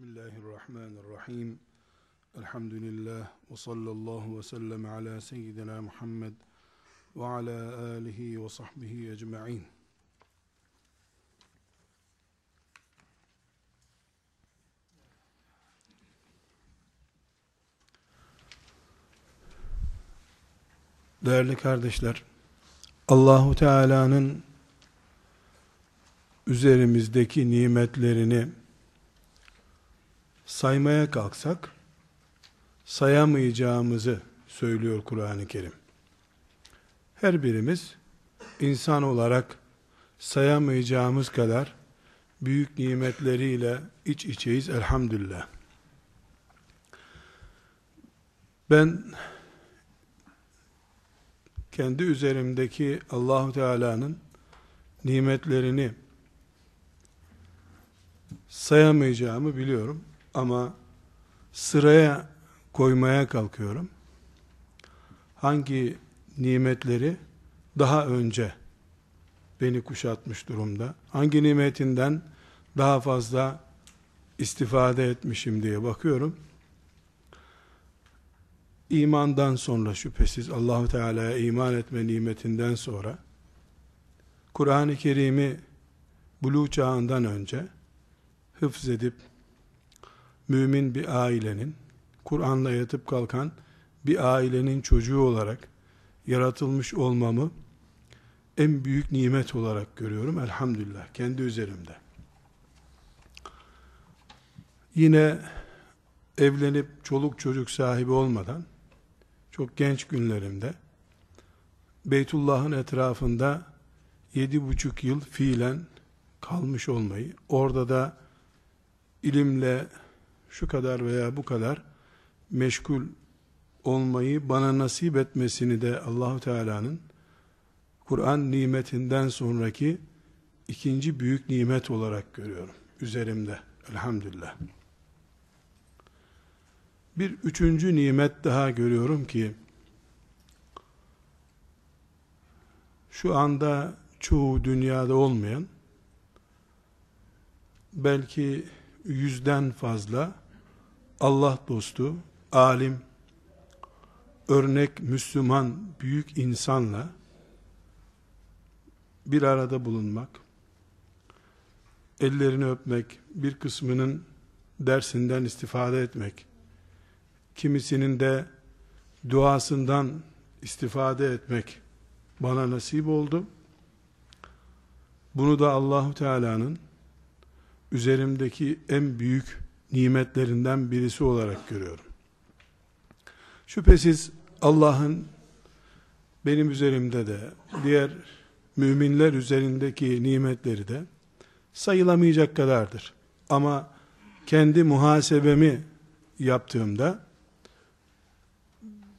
Bismillahirrahmanirrahim. Elhamdülillah ve sallallahu ve sellem ala seyyidina Muhammed ve ala alihi ve sahbihi ecma'in. Değerli kardeşler, Allahu Teala'nın üzerimizdeki nimetlerini saymaya kalksak sayamayacağımızı söylüyor Kur'an-ı Kerim. Her birimiz insan olarak sayamayacağımız kadar büyük nimetleriyle iç içeyiz elhamdülillah. Ben kendi üzerimdeki Allahu Teala'nın nimetlerini sayamayacağımı biliyorum ama sıraya koymaya kalkıyorum. Hangi nimetleri daha önce beni kuşatmış durumda? Hangi nimetinden daha fazla istifade etmişim diye bakıyorum. İmandan sonra şüphesiz Allahu Teala'ya iman etme nimetinden sonra Kur'an-ı Kerim'i buluğ çağından önce hıfz edip mümin bir ailenin Kur'an'la yatıp kalkan bir ailenin çocuğu olarak yaratılmış olmamı en büyük nimet olarak görüyorum elhamdülillah kendi üzerimde. Yine evlenip çoluk çocuk sahibi olmadan çok genç günlerimde Beytullah'ın etrafında yedi buçuk yıl fiilen kalmış olmayı, orada da ilimle şu kadar veya bu kadar meşgul olmayı bana nasip etmesini de Allahu Teala'nın Kur'an nimetinden sonraki ikinci büyük nimet olarak görüyorum üzerimde elhamdülillah. Bir üçüncü nimet daha görüyorum ki şu anda çoğu dünyada olmayan belki yüzden fazla Allah dostu, alim, örnek Müslüman büyük insanla bir arada bulunmak, ellerini öpmek, bir kısmının dersinden istifade etmek, kimisinin de duasından istifade etmek bana nasip oldu. Bunu da Allahu Teala'nın üzerimdeki en büyük nimetlerinden birisi olarak görüyorum. Şüphesiz Allah'ın benim üzerimde de diğer müminler üzerindeki nimetleri de sayılamayacak kadardır. Ama kendi muhasebemi yaptığımda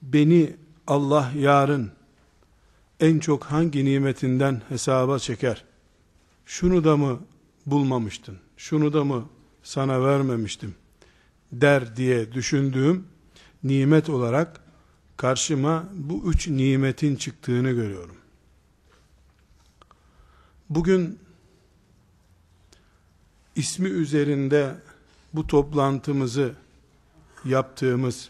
beni Allah yarın en çok hangi nimetinden hesaba çeker? Şunu da mı bulmamıştın? Şunu da mı sana vermemiştim? der diye düşündüğüm nimet olarak karşıma bu üç nimetin çıktığını görüyorum. Bugün ismi üzerinde bu toplantımızı yaptığımız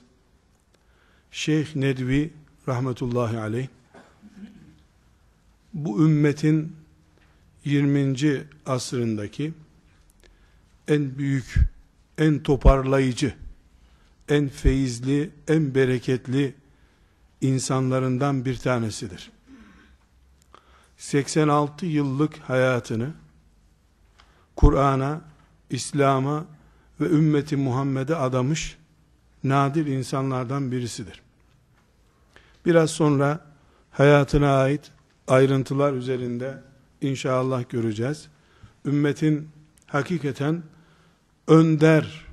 Şeyh Nedvi rahmetullahi aleyh bu ümmetin 20. asrındaki en büyük, en toparlayıcı, en feyizli, en bereketli insanlarından bir tanesidir. 86 yıllık hayatını Kur'an'a, İslam'a ve ümmeti Muhammed'e adamış nadir insanlardan birisidir. Biraz sonra hayatına ait ayrıntılar üzerinde inşallah göreceğiz. Ümmetin hakikaten önder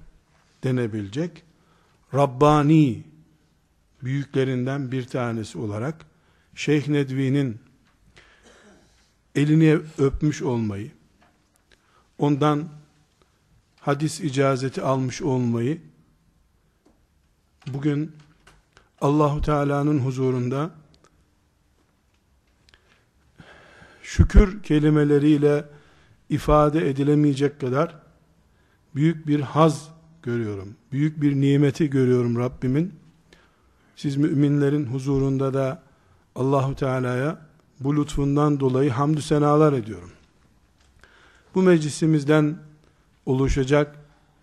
denebilecek Rabbani büyüklerinden bir tanesi olarak Şeyh Nedvi'nin elini öpmüş olmayı, ondan hadis icazeti almış olmayı bugün Allahu Teala'nın huzurunda şükür kelimeleriyle ifade edilemeyecek kadar büyük bir haz görüyorum. Büyük bir nimeti görüyorum Rabbimin. Siz müminlerin huzurunda da Allahu Teala'ya bu lütfundan dolayı hamdü senalar ediyorum. Bu meclisimizden oluşacak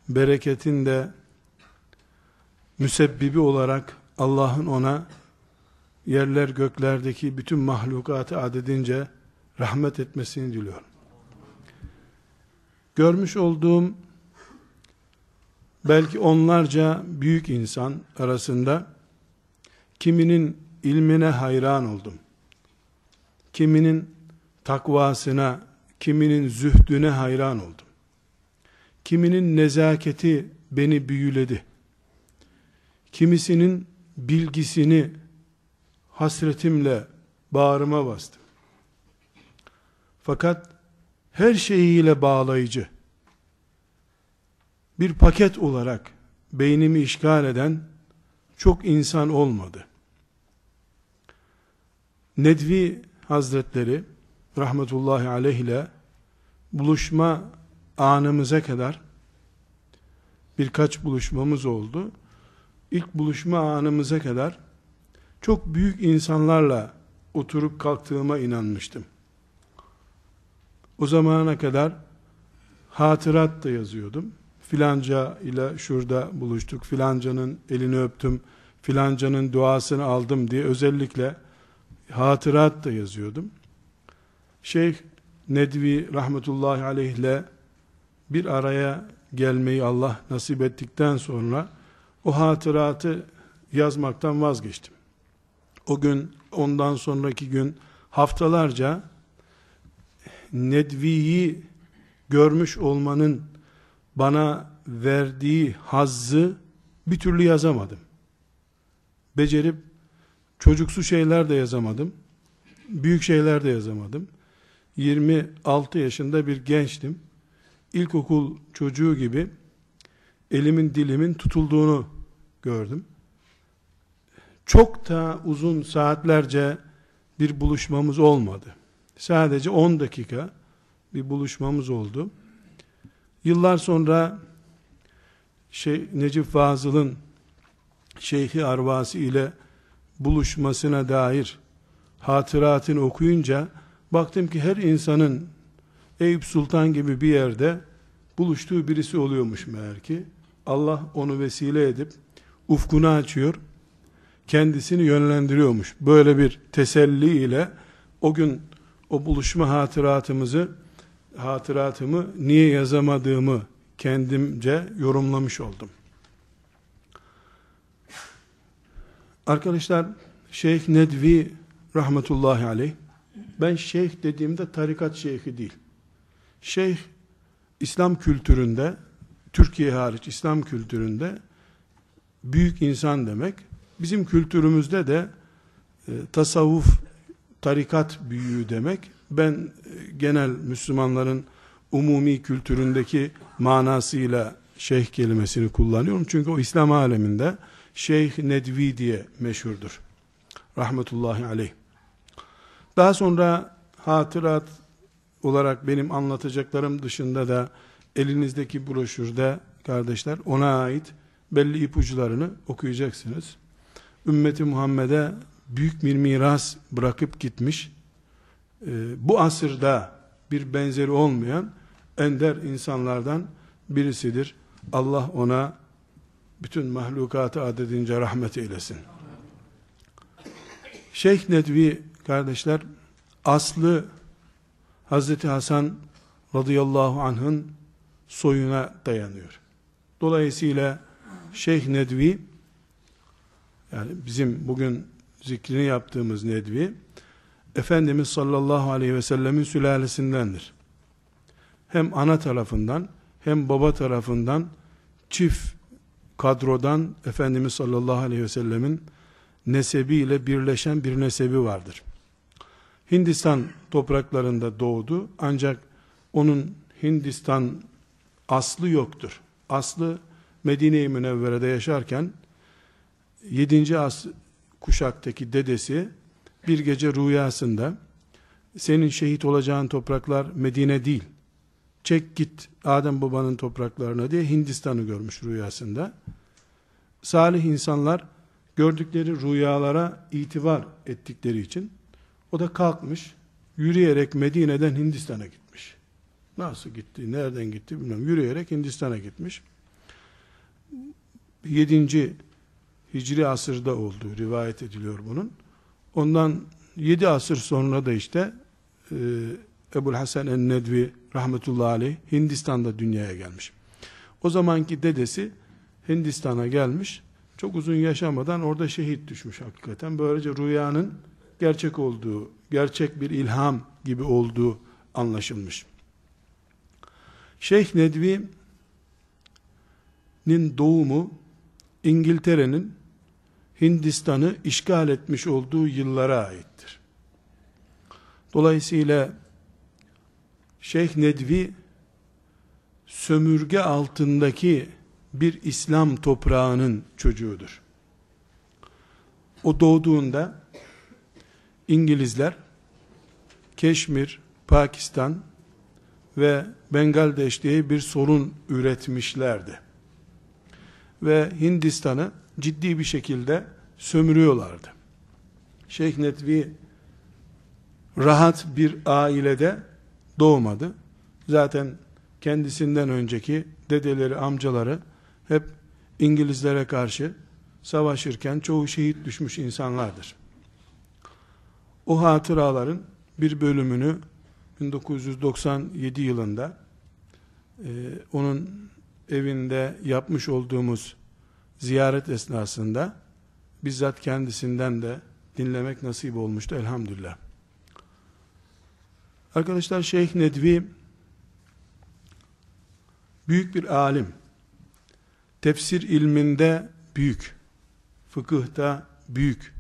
bereketin de müsebbibi olarak Allah'ın ona yerler göklerdeki bütün mahlukatı adedince rahmet etmesini diliyorum. Görmüş olduğum belki onlarca büyük insan arasında kiminin ilmine hayran oldum. Kiminin takvasına, kiminin zühdüne hayran oldum. Kiminin nezaketi beni büyüledi. Kimisinin bilgisini hasretimle bağrıma bastım. Fakat her şeyiyle bağlayıcı bir paket olarak beynimi işgal eden çok insan olmadı. Nedvi Hazretleri rahmetullahi aleyh ile buluşma anımıza kadar birkaç buluşmamız oldu. İlk buluşma anımıza kadar çok büyük insanlarla oturup kalktığıma inanmıştım. O zamana kadar hatırat da yazıyordum. Filanca ile şurada buluştuk, filancanın elini öptüm, filancanın duasını aldım diye özellikle hatırat da yazıyordum. Şeyh Nedvi rahmetullahi aleyh ile bir araya gelmeyi Allah nasip ettikten sonra o hatıratı yazmaktan vazgeçtim. O gün, ondan sonraki gün haftalarca Nedvi'yi görmüş olmanın bana verdiği hazzı bir türlü yazamadım. Becerip çocuksu şeyler de yazamadım. Büyük şeyler de yazamadım. 26 yaşında bir gençtim. İlkokul çocuğu gibi elimin dilimin tutulduğunu gördüm. Çok da uzun saatlerce bir buluşmamız olmadı. Sadece 10 dakika bir buluşmamız oldu. Yıllar sonra şey, Necip Fazıl'ın Şeyhi Arvasi ile buluşmasına dair hatıratını okuyunca baktım ki her insanın Eyüp Sultan gibi bir yerde buluştuğu birisi oluyormuş meğer ki. Allah onu vesile edip ufkunu açıyor, kendisini yönlendiriyormuş. Böyle bir teselli ile o gün o buluşma hatıratımızı hatıratımı niye yazamadığımı kendimce yorumlamış oldum. Arkadaşlar Şeyh Nedvi rahmetullahi aleyh ben şeyh dediğimde tarikat şeyhi değil. Şeyh İslam kültüründe Türkiye hariç İslam kültüründe büyük insan demek. Bizim kültürümüzde de e, tasavvuf tarikat büyüğü demek. Ben e, genel Müslümanların umumi kültüründeki manasıyla şeyh kelimesini kullanıyorum. Çünkü o İslam aleminde Şeyh Nedvi diye meşhurdur. Rahmetullahi aleyh. Daha sonra hatırat olarak benim anlatacaklarım dışında da elinizdeki broşürde kardeşler ona ait belli ipuçlarını okuyacaksınız. Ümmeti Muhammed'e büyük bir miras bırakıp gitmiş. Ee, bu asırda bir benzeri olmayan ender insanlardan birisidir. Allah ona bütün mahlukatı adedince rahmet eylesin. Şeyh Nedvi kardeşler aslı Hazreti Hasan radıyallahu anh'ın soyuna dayanıyor. Dolayısıyla Şeyh Nedvi yani bizim bugün zikrini yaptığımız Nedvi Efendimiz sallallahu aleyhi ve sellemin sülalesindendir. Hem ana tarafından hem baba tarafından çift kadrodan Efendimiz sallallahu aleyhi ve sellemin nesebiyle birleşen bir nesebi vardır. Hindistan topraklarında doğdu ancak onun Hindistan aslı yoktur. Aslı Medine-i Münevvere'de yaşarken 7. as kuşaktaki dedesi bir gece rüyasında senin şehit olacağın topraklar Medine değil çek git Adem babanın topraklarına diye Hindistan'ı görmüş rüyasında. Salih insanlar gördükleri rüyalara itibar ettikleri için o da kalkmış yürüyerek Medine'den Hindistan'a gitmiş. Nasıl gitti, nereden gitti bilmiyorum. Yürüyerek Hindistan'a gitmiş. 7. Hicri asırda olduğu rivayet ediliyor bunun. Ondan 7 asır sonra da işte e, Ebul Hasan el-Nedvi rahmetullahi aleyh Hindistan'da dünyaya gelmiş. O zamanki dedesi Hindistan'a gelmiş. Çok uzun yaşamadan orada şehit düşmüş hakikaten. Böylece rüyanın gerçek olduğu, gerçek bir ilham gibi olduğu anlaşılmış. Şeyh Nedvi'nin doğumu İngiltere'nin Hindistan'ı işgal etmiş olduğu yıllara aittir. Dolayısıyla Şeyh Nedvi sömürge altındaki bir İslam toprağının çocuğudur. O doğduğunda İngilizler Keşmir, Pakistan ve Bengaldeş diye bir sorun üretmişlerdi. Ve Hindistan'ı ciddi bir şekilde sömürüyorlardı. Şeyh Nedvi rahat bir ailede doğmadı. Zaten kendisinden önceki dedeleri, amcaları hep İngilizlere karşı savaşırken çoğu şehit düşmüş insanlardır. O hatıraların bir bölümünü 1997 yılında e, onun evinde yapmış olduğumuz ziyaret esnasında bizzat kendisinden de dinlemek nasip olmuştu elhamdülillah. Arkadaşlar Şeyh Nedvi büyük bir alim. Tefsir ilminde büyük. Fıkıhta büyük.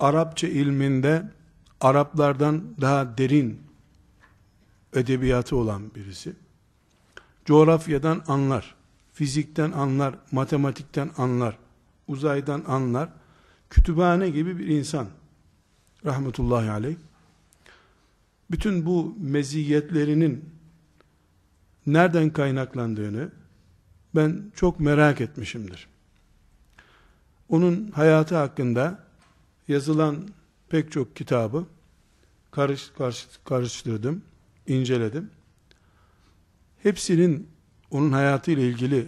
Arapça ilminde Araplardan daha derin edebiyatı olan birisi. Coğrafyadan anlar, fizikten anlar, matematikten anlar, uzaydan anlar. Kütüphane gibi bir insan. Rahmetullahi aleyh. Bütün bu meziyetlerinin nereden kaynaklandığını ben çok merak etmişimdir. Onun hayatı hakkında yazılan pek çok kitabı karış, karış, karıştırdım, inceledim. Hepsinin onun hayatı ile ilgili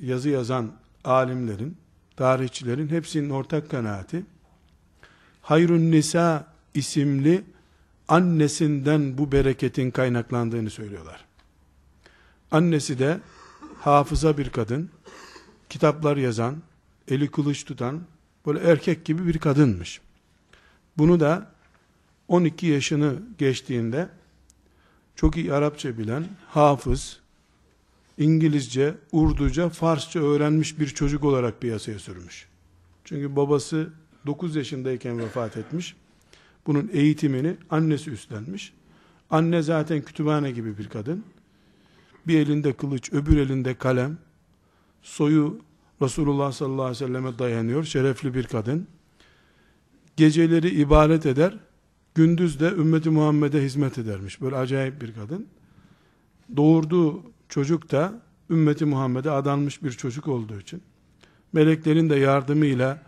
yazı yazan alimlerin, tarihçilerin hepsinin ortak kanaati Hayrun Nisa isimli annesinden bu bereketin kaynaklandığını söylüyorlar. Annesi de hafıza bir kadın, kitaplar yazan, eli kılıç tutan, böyle erkek gibi bir kadınmış. Bunu da 12 yaşını geçtiğinde çok iyi Arapça bilen, hafız, İngilizce, Urduca, Farsça öğrenmiş bir çocuk olarak piyasaya sürmüş. Çünkü babası 9 yaşındayken vefat etmiş. Bunun eğitimini annesi üstlenmiş. Anne zaten kütüphane gibi bir kadın. Bir elinde kılıç, öbür elinde kalem. Soyu Resulullah sallallahu aleyhi ve selleme dayanıyor. Şerefli bir kadın. Geceleri ibadet eder. Gündüz de ümmeti Muhammed'e hizmet edermiş. Böyle acayip bir kadın. Doğurduğu çocuk da ümmeti Muhammed'e adanmış bir çocuk olduğu için meleklerin de yardımıyla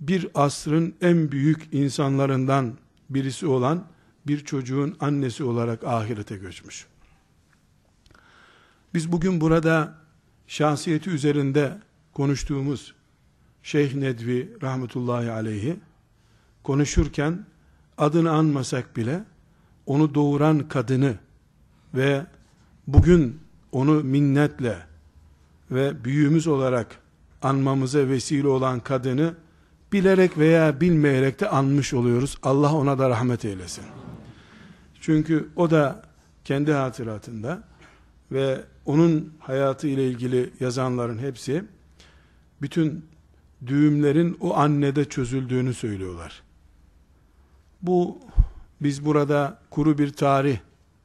bir asrın en büyük insanlarından birisi olan bir çocuğun annesi olarak ahirete göçmüş. Biz bugün burada şahsiyeti üzerinde konuştuğumuz Şeyh Nedvi rahmetullahi aleyhi konuşurken adını anmasak bile onu doğuran kadını ve bugün onu minnetle ve büyüğümüz olarak anmamıza vesile olan kadını bilerek veya bilmeyerek de anmış oluyoruz. Allah ona da rahmet eylesin. Çünkü o da kendi hatıratında ve onun hayatı ile ilgili yazanların hepsi bütün düğümlerin o annede çözüldüğünü söylüyorlar. Bu biz burada kuru bir tarih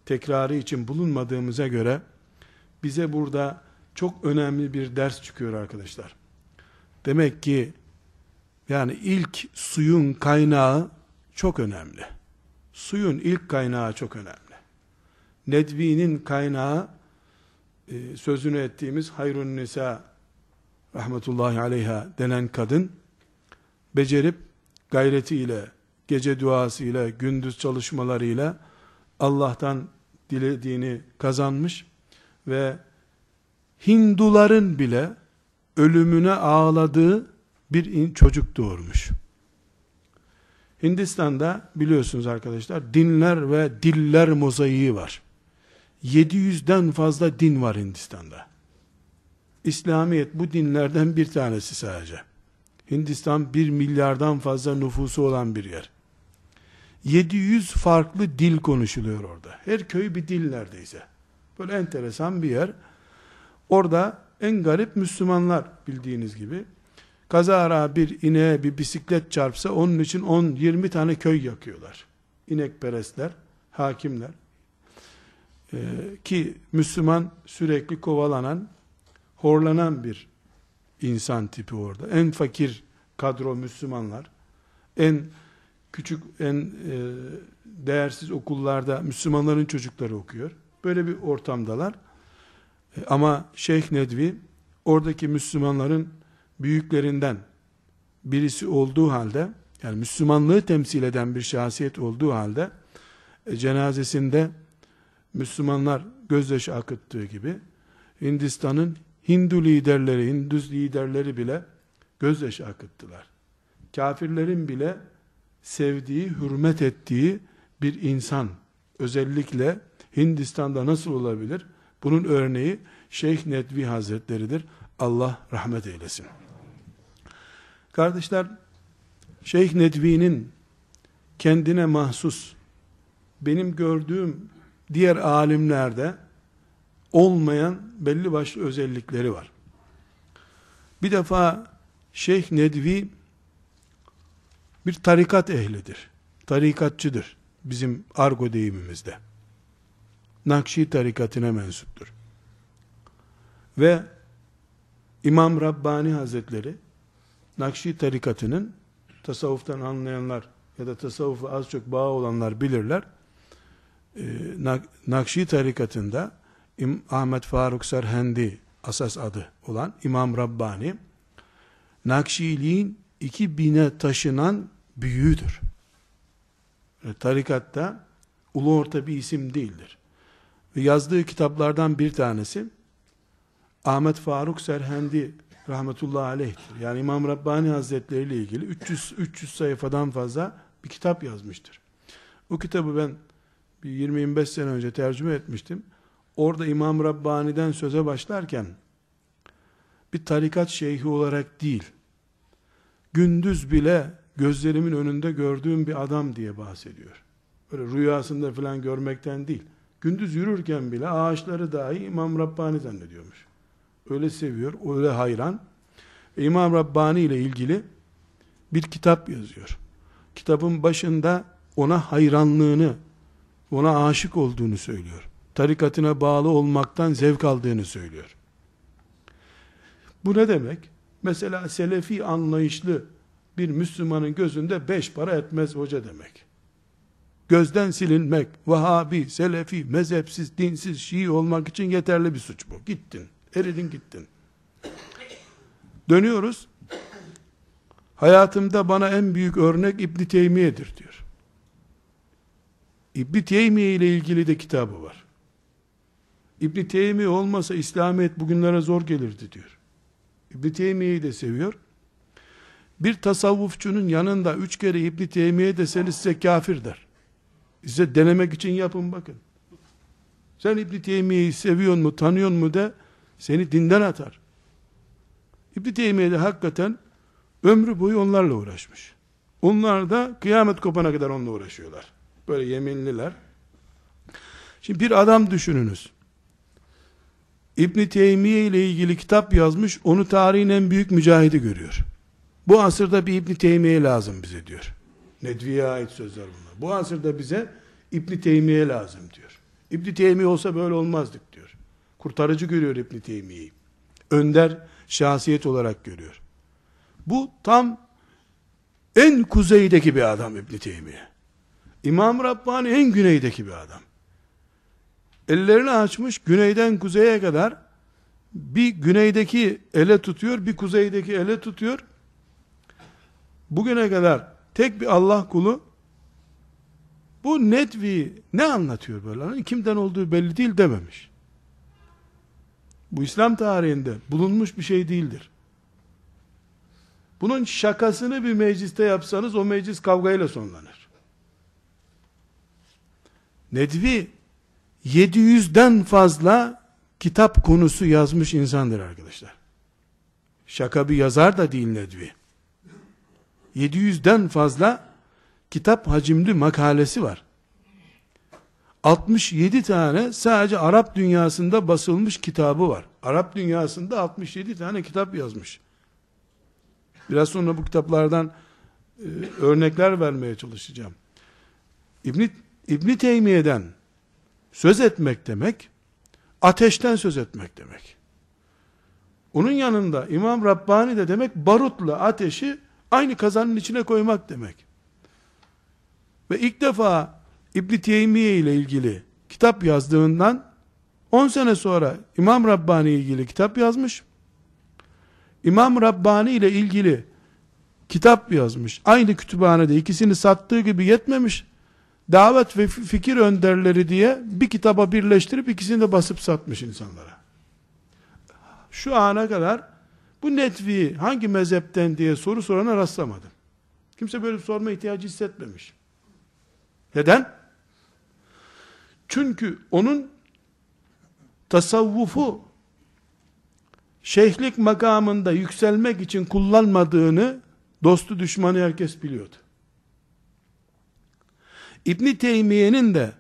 tekrarı için bulunmadığımıza göre bize burada çok önemli bir ders çıkıyor arkadaşlar. Demek ki yani ilk suyun kaynağı çok önemli. Suyun ilk kaynağı çok önemli. Nedvi'nin kaynağı e, sözünü ettiğimiz Hayrun Nisa rahmetullahi aleyha denen kadın becerip gayretiyle, gece duasıyla, gündüz çalışmalarıyla Allah'tan dilediğini kazanmış ve Hinduların bile ölümüne ağladığı bir çocuk doğurmuş. Hindistan'da biliyorsunuz arkadaşlar dinler ve diller mozaiği var. 700'den fazla din var Hindistan'da. İslamiyet bu dinlerden bir tanesi sadece. Hindistan bir milyardan fazla nüfusu olan bir yer. 700 farklı dil konuşuluyor orada. Her köy bir dil neredeyse. Böyle enteresan bir yer. Orada en garip Müslümanlar bildiğiniz gibi. Kazara bir ineğe bir bisiklet çarpsa onun için 10-20 tane köy yakıyorlar. İnekperestler, hakimler. Ee, ki Müslüman sürekli kovalanan, horlanan bir insan tipi orada. En fakir kadro Müslümanlar. En küçük, en e, değersiz okullarda Müslümanların çocukları okuyor. Böyle bir ortamdalar. E, ama Şeyh Nedvi oradaki Müslümanların büyüklerinden birisi olduğu halde yani Müslümanlığı temsil eden bir şahsiyet olduğu halde e, cenazesinde Müslümanlar gözyaşı akıttığı gibi Hindistan'ın Hindu liderleri, Hindus liderleri bile gözyaşı akıttılar. Kafirlerin bile sevdiği, hürmet ettiği bir insan özellikle Hindistan'da nasıl olabilir? Bunun örneği Şeyh Nedvi Hazretleri'dir. Allah rahmet eylesin. Kardeşler, Şeyh Nedvi'nin kendine mahsus, benim gördüğüm diğer alimlerde olmayan belli başlı özellikleri var. Bir defa Şeyh Nedvi bir tarikat ehlidir. Tarikatçıdır. Bizim argo deyimimizde. Nakşi tarikatine mensuptur. Ve İmam Rabbani Hazretleri Nakşi tarikatının tasavvuftan anlayanlar ya da tasavvufu az çok bağ olanlar bilirler. Ee, Nakşi tarikatında Ahmet Faruk Serhendi asas adı olan İmam Rabbani Nakşiliğin iki bine taşınan büyüğüdür. Yani tarikatta ulu orta bir isim değildir. Ve yazdığı kitaplardan bir tanesi Ahmet Faruk Serhendi rahmetullahi aleyhtir. Yani İmam Rabbani Hazretleri ile ilgili 300 300 sayfadan fazla bir kitap yazmıştır. O kitabı ben bir 20-25 sene önce tercüme etmiştim. Orada İmam Rabbani'den söze başlarken bir tarikat şeyhi olarak değil, gündüz bile gözlerimin önünde gördüğüm bir adam diye bahsediyor. Böyle rüyasında falan görmekten değil. Gündüz yürürken bile ağaçları dahi İmam Rabbani zannediyormuş. Öyle seviyor, öyle hayran. Ve İmam Rabbani ile ilgili bir kitap yazıyor. Kitabın başında ona hayranlığını, ona aşık olduğunu söylüyor. Tarikatına bağlı olmaktan zevk aldığını söylüyor. Bu ne demek? Mesela selefi anlayışlı bir Müslümanın gözünde beş para etmez hoca demek. Gözden silinmek, Vahabi, Selefi, mezhepsiz, dinsiz, Şii olmak için yeterli bir suç bu. Gittin, eridin gittin. Dönüyoruz. Hayatımda bana en büyük örnek İbn Teymiye'dir diyor. İbn Teymiye ile ilgili de kitabı var. İbn Teymiye olmasa İslamiyet bugünlere zor gelirdi diyor. İbn Teymiye'yi de seviyor. Bir tasavvufçunun yanında üç kere İbn Teymiye deseniz size kafir der. Size denemek için yapın bakın. Sen İbn Teymiye'yi seviyor mu, tanıyor mu de seni dinden atar. İbn Teymiye de hakikaten ömrü boyu onlarla uğraşmış. Onlar da kıyamet kopana kadar onunla uğraşıyorlar. Böyle yeminliler. Şimdi bir adam düşününüz. İbn Teymiye ile ilgili kitap yazmış, onu tarihin en büyük mücahidi görüyor. Bu asırda bir İbn Teymiye lazım bize diyor. Nedvi'ye ait sözler bunlar. Bu asırda bize İbn Teymiye lazım diyor. İbn Teymiye olsa böyle olmazdık diyor. Kurtarıcı görüyor İbn Teymiye'yi. Önder şahsiyet olarak görüyor. Bu tam en kuzeydeki bir adam İbn Teymiye. İmam Rabbani en güneydeki bir adam. Ellerini açmış güneyden kuzeye kadar bir güneydeki ele tutuyor, bir kuzeydeki ele tutuyor. Bugüne kadar tek bir Allah kulu bu netvi ne anlatıyor böyle? Hani kimden olduğu belli değil dememiş. Bu İslam tarihinde bulunmuş bir şey değildir. Bunun şakasını bir mecliste yapsanız o meclis kavgayla sonlanır. Nedvi 700'den fazla kitap konusu yazmış insandır arkadaşlar. Şaka bir yazar da değil Nedvi. 700'den fazla kitap hacimli makalesi var. 67 tane sadece Arap dünyasında basılmış kitabı var. Arap dünyasında 67 tane kitap yazmış. Biraz sonra bu kitaplardan e, örnekler vermeye çalışacağım. İbni, İbni Teymiye'den söz etmek demek, ateşten söz etmek demek. Onun yanında İmam Rabbani de demek barutla ateşi aynı kazanın içine koymak demek. Ve ilk defa İbn Teymiye ile ilgili kitap yazdığından 10 sene sonra İmam Rabbani ile ilgili kitap yazmış. İmam Rabbani ile ilgili kitap yazmış. Aynı kütüphanede ikisini sattığı gibi yetmemiş. Davet ve fikir önderleri diye bir kitaba birleştirip ikisini de basıp satmış insanlara. Şu ana kadar bu netvi hangi mezhepten diye soru sorana rastlamadım. Kimse böyle sorma ihtiyacı hissetmemiş. Neden? Çünkü onun tasavvufu şeyhlik makamında yükselmek için kullanmadığını dostu düşmanı herkes biliyordu. İbn Teymiye'nin de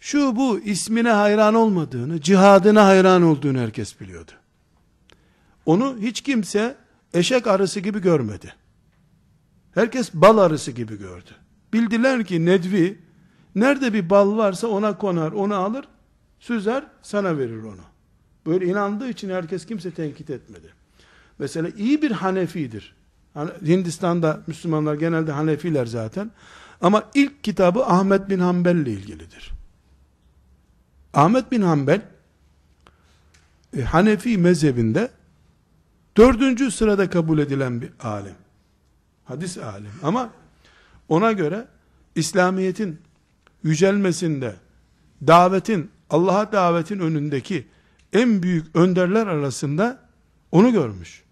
şu bu ismine hayran olmadığını, cihadına hayran olduğunu herkes biliyordu. Onu hiç kimse eşek arısı gibi görmedi. Herkes bal arısı gibi gördü. Bildiler ki Nedvi nerede bir bal varsa ona konar, onu alır, süzer, sana verir onu. Böyle inandığı için herkes kimse tenkit etmedi. Mesela iyi bir Hanefidir. Hindistan'da Müslümanlar genelde Hanefiler zaten. Ama ilk kitabı Ahmet bin Hanbel ile ilgilidir. Ahmet bin Hanbel e, Hanefi mezhebinde dördüncü sırada kabul edilen bir alim. Hadis alim. Ama ona göre İslamiyet'in yücelmesinde davetin, Allah'a davetin önündeki en büyük önderler arasında onu görmüş.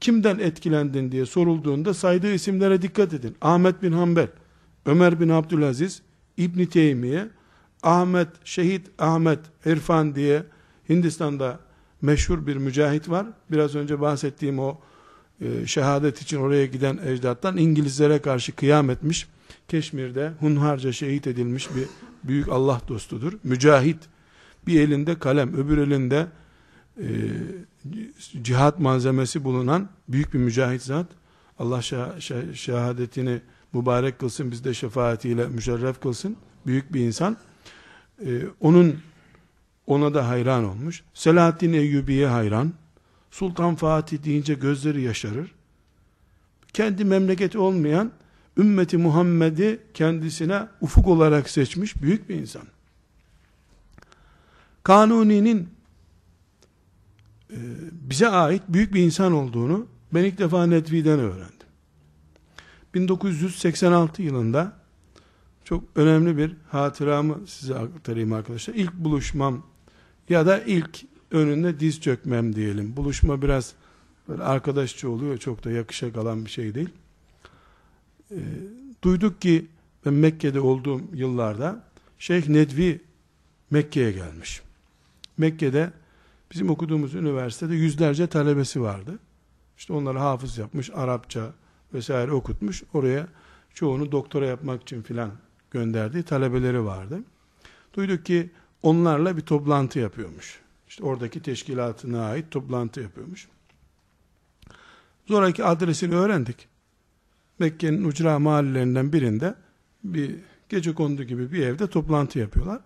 Kimden etkilendin diye sorulduğunda saydığı isimlere dikkat edin. Ahmet bin Hanbel, Ömer bin Abdülaziz, İbn Teymiye, Ahmet, Şehit Ahmet İrfan diye Hindistan'da meşhur bir mücahit var. Biraz önce bahsettiğim o e, şehadet için oraya giden ecdattan İngilizlere karşı kıyam etmiş. Keşmir'de hunharca şehit edilmiş bir büyük Allah dostudur. Mücahit. Bir elinde kalem, öbür elinde e, cihat malzemesi bulunan büyük bir mücahit zat. Allah şehadetini mübarek kılsın, biz de şefaatiyle müşerref kılsın. Büyük bir insan. E, onun ona da hayran olmuş. Selahaddin Eyyubi'ye hayran. Sultan Fatih deyince gözleri yaşarır. Kendi memleketi olmayan ümmeti Muhammed'i kendisine ufuk olarak seçmiş büyük bir insan. Kanuni'nin e, bize ait büyük bir insan olduğunu ben ilk defa Nedvi'den öğrendim. 1986 yılında çok önemli bir hatıramı size aktarayım arkadaşlar. İlk buluşmam ya da ilk önünde diz çökmem diyelim. Buluşma biraz böyle arkadaşça oluyor. Çok da yakışa kalan bir şey değil. E, duyduk ki ben Mekke'de olduğum yıllarda Şeyh Nedvi Mekke'ye gelmiş. Mekke'de bizim okuduğumuz üniversitede yüzlerce talebesi vardı. İşte onları hafız yapmış, Arapça vesaire okutmuş. Oraya çoğunu doktora yapmak için filan gönderdiği talebeleri vardı. Duyduk ki onlarla bir toplantı yapıyormuş. İşte oradaki teşkilatına ait toplantı yapıyormuş. Sonraki adresini öğrendik. Mekke'nin ucra mahallelerinden birinde bir gece kondu gibi bir evde toplantı yapıyorlar.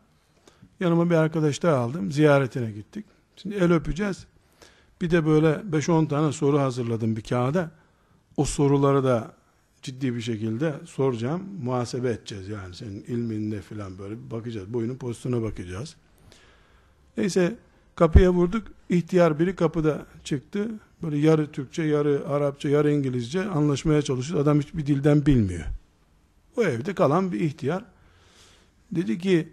Yanıma bir arkadaş daha aldım. Ziyaretine gittik. Şimdi el öpeceğiz. Bir de böyle 5-10 tane soru hazırladım bir kağıda. O soruları da ciddi bir şekilde soracağım. Muhasebe edeceğiz yani senin ilminle falan böyle bakacağız. Boyunun postuna bakacağız. Neyse kapıya vurduk. İhtiyar biri kapıda çıktı. Böyle yarı Türkçe, yarı Arapça, yarı İngilizce anlaşmaya çalışıyor. Adam hiçbir dilden bilmiyor. O evde kalan bir ihtiyar. Dedi ki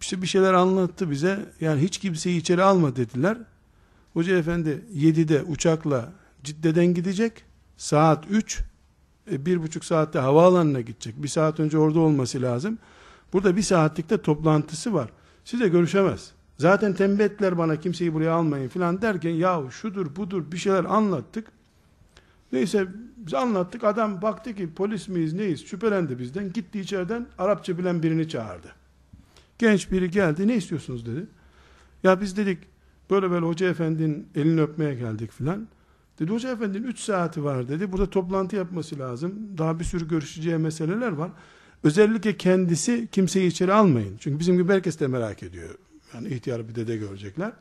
işte bir şeyler anlattı bize. Yani hiç kimseyi içeri alma dediler. Hoca efendi 7'de uçakla Cidde'den gidecek. Saat 3. E, bir buçuk saatte havaalanına gidecek. Bir saat önce orada olması lazım. Burada bir saatlikte toplantısı var. Size görüşemez. Zaten tembih ettiler bana kimseyi buraya almayın filan derken yahu şudur budur bir şeyler anlattık. Neyse biz anlattık. Adam baktı ki polis miyiz neyiz şüphelendi bizden. Gitti içeriden Arapça bilen birini çağırdı. Genç biri geldi ne istiyorsunuz dedi. Ya biz dedik böyle böyle hoca efendinin elini öpmeye geldik filan. Dedi hoca efendinin 3 saati var dedi. Burada toplantı yapması lazım. Daha bir sürü görüşeceği meseleler var. Özellikle kendisi kimseyi içeri almayın. Çünkü bizim gibi herkes de merak ediyor. Yani ihtiyar bir dede görecekler.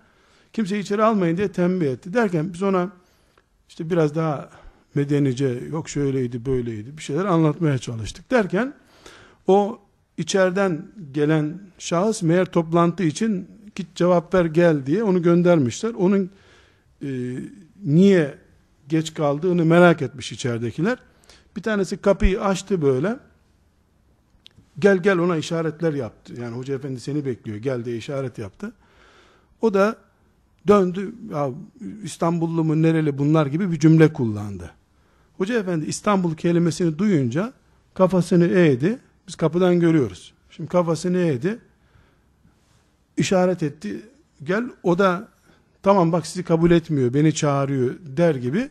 Kimseyi içeri almayın diye tembih etti. Derken biz ona işte biraz daha medenice yok şöyleydi böyleydi bir şeyler anlatmaya çalıştık. Derken o içeriden gelen şahıs meğer toplantı için git cevap ver gel diye onu göndermişler. Onun e, niye geç kaldığını merak etmiş içeridekiler. Bir tanesi kapıyı açtı böyle. Gel gel ona işaretler yaptı. Yani hoca efendi seni bekliyor gel diye işaret yaptı. O da döndü ya İstanbullu mu nereli bunlar gibi bir cümle kullandı. Hoca efendi İstanbul kelimesini duyunca kafasını eğdi. Biz kapıdan görüyoruz. Şimdi kafasını eğdi. işaret etti. Gel o da tamam bak sizi kabul etmiyor beni çağırıyor der gibi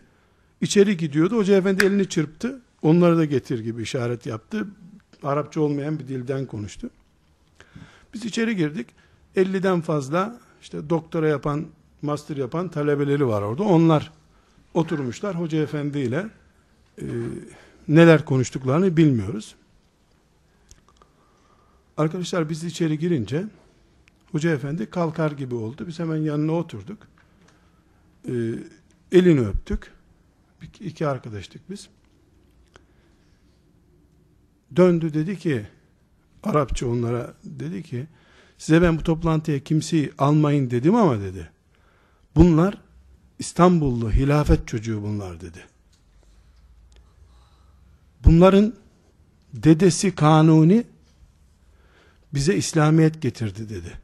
içeri gidiyordu. Hoca efendi elini çırptı. Onları da getir gibi işaret yaptı. Arapça olmayan bir dilden konuştu. Biz içeri girdik. 50'den fazla işte doktora yapan, master yapan talebeleri var orada. Onlar oturmuşlar hoca efendi ile e, neler konuştuklarını bilmiyoruz. Arkadaşlar biz içeri girince hoca efendi kalkar gibi oldu. Biz hemen yanına oturduk. E, elini öptük. İki arkadaştık biz. Döndü dedi ki Arapça onlara dedi ki size ben bu toplantıya kimseyi almayın dedim ama dedi. Bunlar İstanbullu hilafet çocuğu bunlar dedi. Bunların dedesi Kanuni bize İslamiyet getirdi dedi.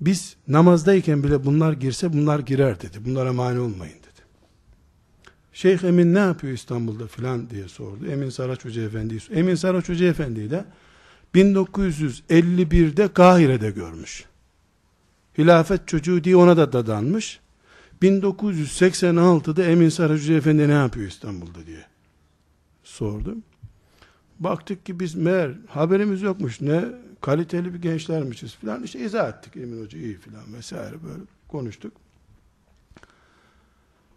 Biz namazdayken bile bunlar girse bunlar girer dedi. Bunlara mani olmayın. Şeyh Emin ne yapıyor İstanbul'da filan diye sordu. Emin Saraç Hoca Efendi'yi Emin Saraç Hoca Efendi'yi de 1951'de Kahire'de görmüş. Hilafet çocuğu diye ona da dadanmış. 1986'da Emin Saraç Hoca Efendi ne yapıyor İstanbul'da diye sordum. Baktık ki biz meğer haberimiz yokmuş ne kaliteli bir gençlermişiz filan işte izah ettik Emin Hoca iyi filan vesaire böyle konuştuk.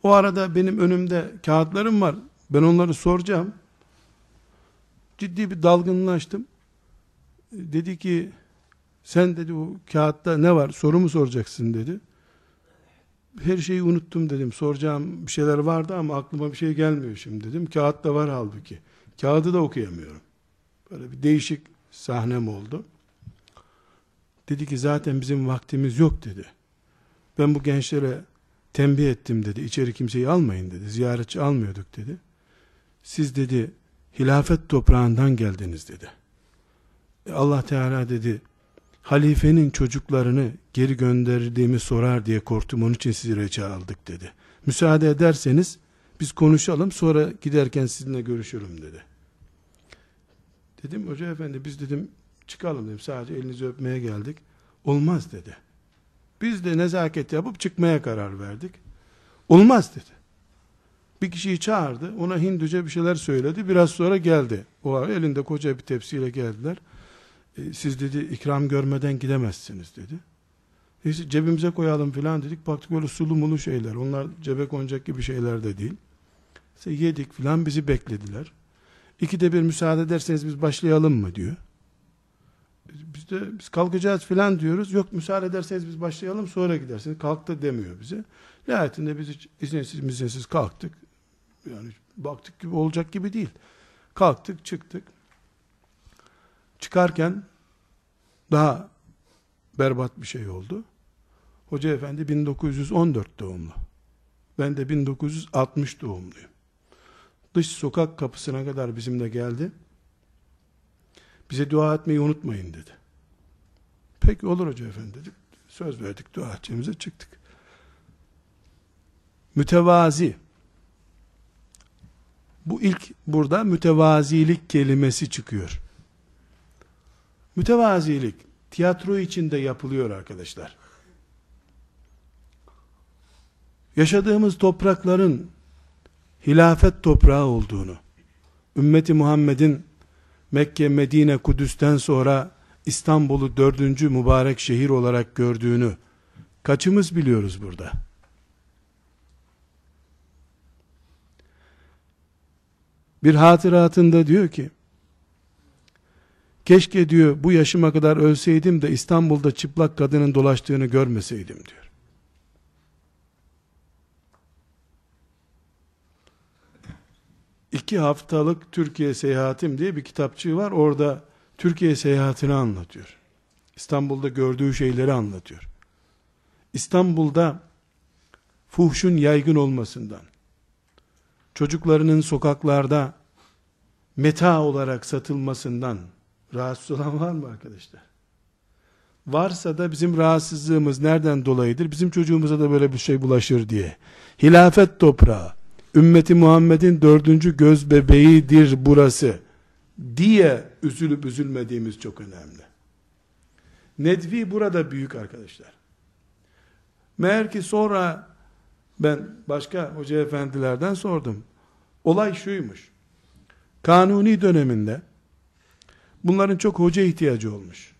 O arada benim önümde kağıtlarım var. Ben onları soracağım. Ciddi bir dalgınlaştım. Dedi ki sen dedi o kağıtta ne var soru mu soracaksın dedi. Her şeyi unuttum dedim. Soracağım bir şeyler vardı ama aklıma bir şey gelmiyor şimdi dedim. Kağıt da var halbuki. Kağıdı da okuyamıyorum. Böyle bir değişik sahnem oldu. Dedi ki zaten bizim vaktimiz yok dedi. Ben bu gençlere tembih ettim dedi. İçeri kimseyi almayın dedi. Ziyaretçi almıyorduk dedi. Siz dedi hilafet toprağından geldiniz dedi. E Allah Teala dedi halifenin çocuklarını geri gönderdiğimi sorar diye korktum onun için sizi reçe aldık dedi. Müsaade ederseniz biz konuşalım sonra giderken sizinle görüşürüm dedi. Dedim hoca efendi biz dedim çıkalım dedim sadece elinizi öpmeye geldik. Olmaz dedi. Biz de nezaket yapıp çıkmaya karar verdik. Olmaz dedi. Bir kişiyi çağırdı. Ona Hinduca bir şeyler söyledi. Biraz sonra geldi. O elinde koca bir tepsiyle geldiler. E, siz dedi ikram görmeden gidemezsiniz dedi. Neyse cebimize koyalım filan dedik. Baktık böyle sulu mulu şeyler. Onlar cebe konacak gibi şeyler de değil. İşte yedik filan bizi beklediler. İkide bir müsaade ederseniz biz başlayalım mı diyor. Biz de biz kalkacağız filan diyoruz. Yok müsaade ederseniz biz başlayalım sonra gidersiniz. Kalktı demiyor bize. Nihayetinde biz izinsiz izinsiz kalktık. Yani baktık gibi olacak gibi değil. Kalktık çıktık. Çıkarken daha berbat bir şey oldu. Hoca efendi 1914 doğumlu. Ben de 1960 doğumluyum. Dış sokak kapısına kadar bizimle geldi. Bize dua etmeyi unutmayın dedi. Peki olur hoca efendi dedik. Söz verdik dua edeceğimize çıktık. Mütevazi. Bu ilk burada mütevazilik kelimesi çıkıyor. Mütevazilik tiyatro içinde yapılıyor arkadaşlar. Yaşadığımız toprakların hilafet toprağı olduğunu, ümmeti Muhammed'in Mekke, Medine, Kudüs'ten sonra İstanbul'u dördüncü mübarek şehir olarak gördüğünü kaçımız biliyoruz burada? Bir hatıratında diyor ki, keşke diyor bu yaşıma kadar ölseydim de İstanbul'da çıplak kadının dolaştığını görmeseydim diyor. İki haftalık Türkiye seyahatim diye bir kitapçığı var. Orada Türkiye seyahatini anlatıyor. İstanbul'da gördüğü şeyleri anlatıyor. İstanbul'da fuhşun yaygın olmasından, çocuklarının sokaklarda meta olarak satılmasından rahatsız olan var mı arkadaşlar? Varsa da bizim rahatsızlığımız nereden dolayıdır? Bizim çocuğumuza da böyle bir şey bulaşır diye. Hilafet toprağı, ümmeti Muhammed'in dördüncü göz bebeğidir burası diye üzülüp üzülmediğimiz çok önemli. Nedvi burada büyük arkadaşlar. Meğer ki sonra ben başka hoca efendilerden sordum. Olay şuymuş. Kanuni döneminde bunların çok hoca ihtiyacı olmuş.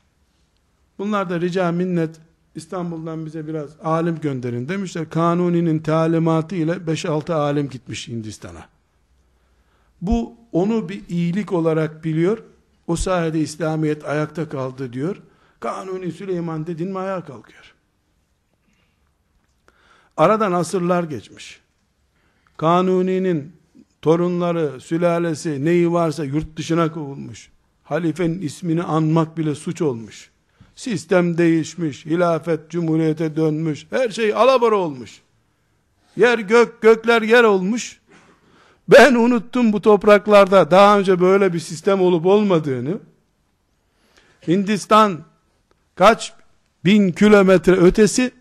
Bunlar da rica minnet İstanbul'dan bize biraz alim gönderin demişler. Kanuni'nin talimatı ile 5-6 alim gitmiş Hindistan'a. Bu onu bir iyilik olarak biliyor. O sayede İslamiyet ayakta kaldı diyor. Kanuni Süleyman dedin mi ayağa kalkıyor. Aradan asırlar geçmiş. Kanuni'nin torunları, sülalesi, neyi varsa yurt dışına kovulmuş. Halifenin ismini anmak bile suç olmuş. Sistem değişmiş, hilafet cumhuriyete dönmüş, her şey alabora olmuş. Yer gök, gökler yer olmuş. Ben unuttum bu topraklarda daha önce böyle bir sistem olup olmadığını. Hindistan kaç bin kilometre ötesi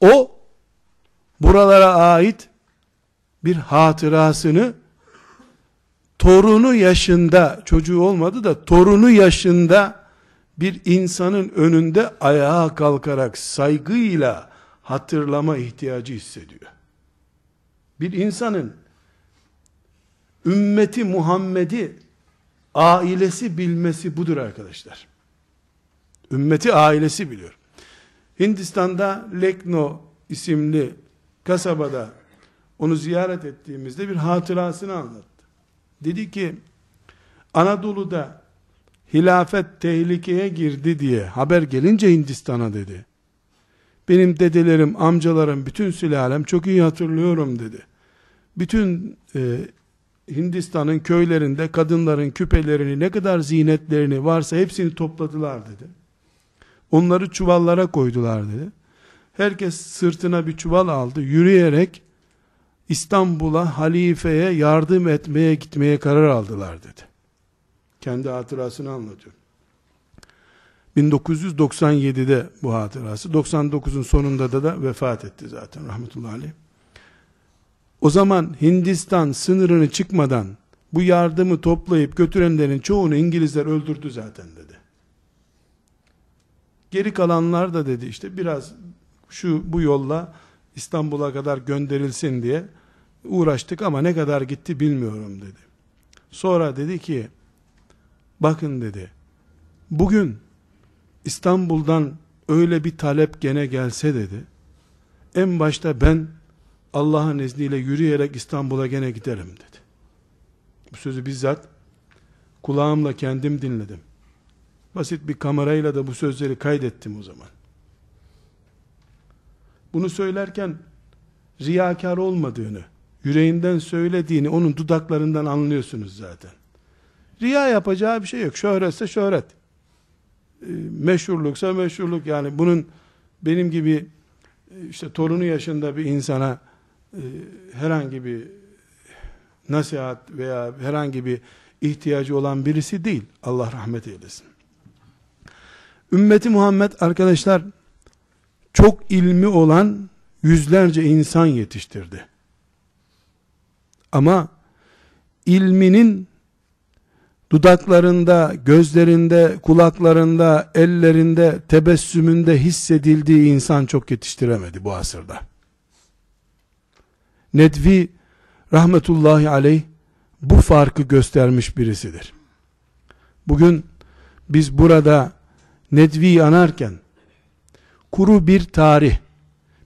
o buralara ait bir hatırasını torunu yaşında çocuğu olmadı da torunu yaşında bir insanın önünde ayağa kalkarak saygıyla hatırlama ihtiyacı hissediyor. Bir insanın ümmeti Muhammed'i ailesi bilmesi budur arkadaşlar. Ümmeti ailesi biliyor. Hindistan'da Lekno isimli kasabada onu ziyaret ettiğimizde bir hatırasını anlattı. Dedi ki Anadolu'da hilafet tehlikeye girdi diye haber gelince Hindistan'a dedi. Benim dedelerim, amcalarım, bütün sülalem çok iyi hatırlıyorum dedi. Bütün e, Hindistan'ın köylerinde kadınların küpelerini, ne kadar zinetlerini varsa hepsini topladılar dedi. Onları çuvallara koydular dedi. Herkes sırtına bir çuval aldı. Yürüyerek İstanbul'a halifeye yardım etmeye gitmeye karar aldılar dedi. Kendi hatırasını anlatıyor. 1997'de bu hatırası. 99'un sonunda da, da vefat etti zaten rahmetullahi aleyh. O zaman Hindistan sınırını çıkmadan bu yardımı toplayıp götürenlerin çoğunu İngilizler öldürdü zaten dedi. Geri kalanlar da dedi işte biraz şu bu yolla İstanbul'a kadar gönderilsin diye uğraştık ama ne kadar gitti bilmiyorum dedi. Sonra dedi ki bakın dedi bugün İstanbul'dan öyle bir talep gene gelse dedi en başta ben Allah'ın izniyle yürüyerek İstanbul'a gene giderim dedi. Bu sözü bizzat kulağımla kendim dinledim. Basit bir kamerayla da bu sözleri kaydettim o zaman. Bunu söylerken riyakar olmadığını, yüreğinden söylediğini onun dudaklarından anlıyorsunuz zaten. Riya yapacağı bir şey yok. Şöhretse şöhret. E, meşhurluksa meşhurluk yani bunun benim gibi e, işte torunu yaşında bir insana e, herhangi bir nasihat veya herhangi bir ihtiyacı olan birisi değil. Allah rahmet eylesin. Ümmeti Muhammed arkadaşlar çok ilmi olan yüzlerce insan yetiştirdi. Ama ilminin dudaklarında, gözlerinde, kulaklarında, ellerinde, tebessümünde hissedildiği insan çok yetiştiremedi bu asırda. Nedvi rahmetullahi aleyh bu farkı göstermiş birisidir. Bugün biz burada Nedvi anarken kuru bir tarih,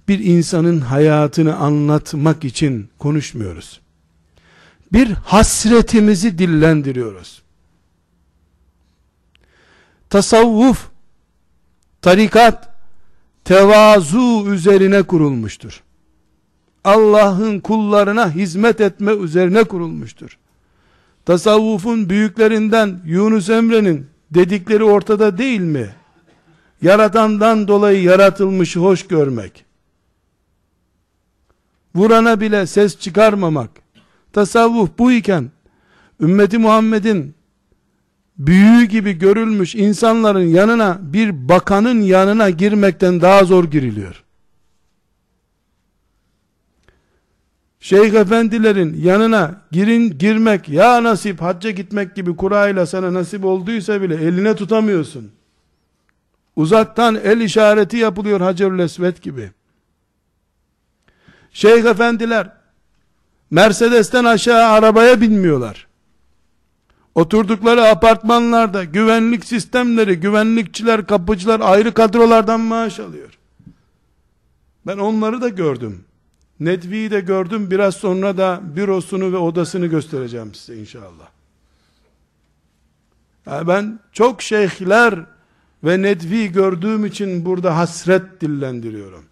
bir insanın hayatını anlatmak için konuşmuyoruz. Bir hasretimizi dillendiriyoruz. Tasavvuf, tarikat, tevazu üzerine kurulmuştur. Allah'ın kullarına hizmet etme üzerine kurulmuştur. Tasavvufun büyüklerinden Yunus Emre'nin dedikleri ortada değil mi? Yaratandan dolayı yaratılmış hoş görmek. Vurana bile ses çıkarmamak. Tasavvuf bu iken ümmeti Muhammed'in büyüğü gibi görülmüş insanların yanına bir bakanın yanına girmekten daha zor giriliyor. Şeyh efendilerin yanına girin girmek ya nasip hacca gitmek gibi kurayla sana nasip olduysa bile eline tutamıyorsun. Uzaktan el işareti yapılıyor Hacerül Esvet gibi. Şeyh efendiler Mercedes'ten aşağı arabaya binmiyorlar. Oturdukları apartmanlarda güvenlik sistemleri, güvenlikçiler, kapıcılar ayrı kadrolardan maaş alıyor. Ben onları da gördüm. Nedvi'yi de gördüm. Biraz sonra da bürosunu ve odasını göstereceğim size inşallah. Yani ben çok şeyhler ve Nedvi gördüğüm için burada hasret dillendiriyorum.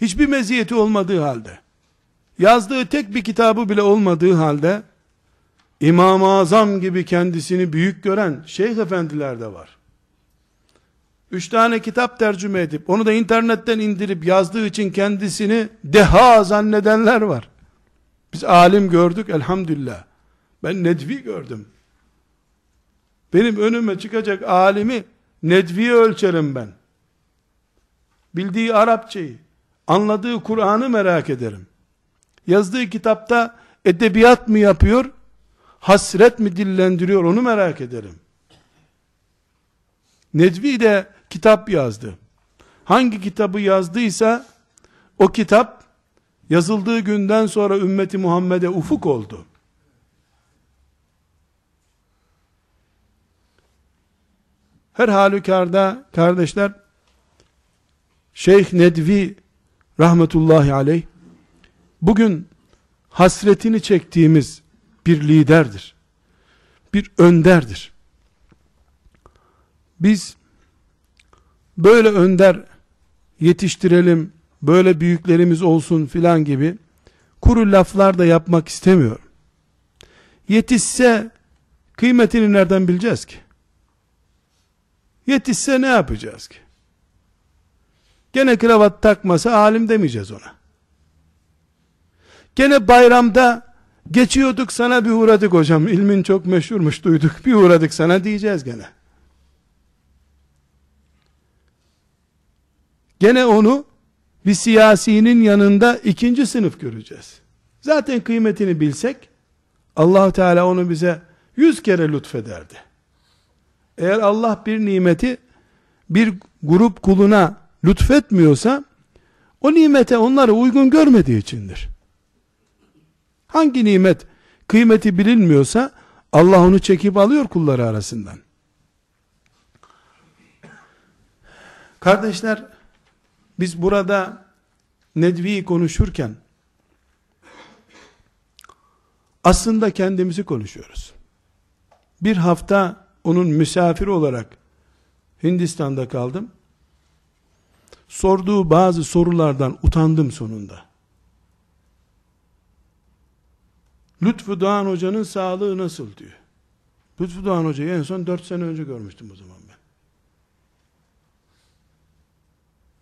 Hiçbir meziyeti olmadığı halde, yazdığı tek bir kitabı bile olmadığı halde, İmam-ı Azam gibi kendisini büyük gören şeyh efendiler de var. Üç tane kitap tercüme edip, onu da internetten indirip yazdığı için kendisini deha zannedenler var. Biz alim gördük elhamdülillah. Ben Nedvi gördüm. Benim önüme çıkacak alimi Nedvi'ye ölçerim ben. Bildiği Arapçayı, anladığı Kur'an'ı merak ederim. Yazdığı kitapta edebiyat mı yapıyor, hasret mi dillendiriyor onu merak ederim. Nedvi de kitap yazdı. Hangi kitabı yazdıysa o kitap yazıldığı günden sonra ümmeti Muhammed'e ufuk oldu. Her halükarda kardeşler Şeyh Nedvi rahmetullahi aleyh bugün hasretini çektiğimiz bir liderdir. Bir önderdir. Biz böyle önder yetiştirelim, böyle büyüklerimiz olsun filan gibi kuru laflar da yapmak istemiyorum. Yetişse kıymetini nereden bileceğiz ki? Yetişse ne yapacağız ki? Gene kravat takmasa alim demeyeceğiz ona. Gene bayramda geçiyorduk sana bir uğradık hocam. İlmin çok meşhurmuş duyduk. Bir uğradık sana diyeceğiz gene. Gene onu bir siyasinin yanında ikinci sınıf göreceğiz. Zaten kıymetini bilsek allah Teala onu bize yüz kere lütfederdi. Eğer Allah bir nimeti bir grup kuluna lütfetmiyorsa o nimete onları uygun görmediği içindir. Hangi nimet kıymeti bilinmiyorsa Allah onu çekip alıyor kulları arasından. Kardeşler biz burada Nedvi'yi konuşurken aslında kendimizi konuşuyoruz. Bir hafta onun misafiri olarak Hindistan'da kaldım. Sorduğu bazı sorulardan utandım sonunda. Lütfü Doğan Hoca'nın sağlığı nasıl diyor. Lütfü Doğan Hoca'yı en son 4 sene önce görmüştüm o zaman ben.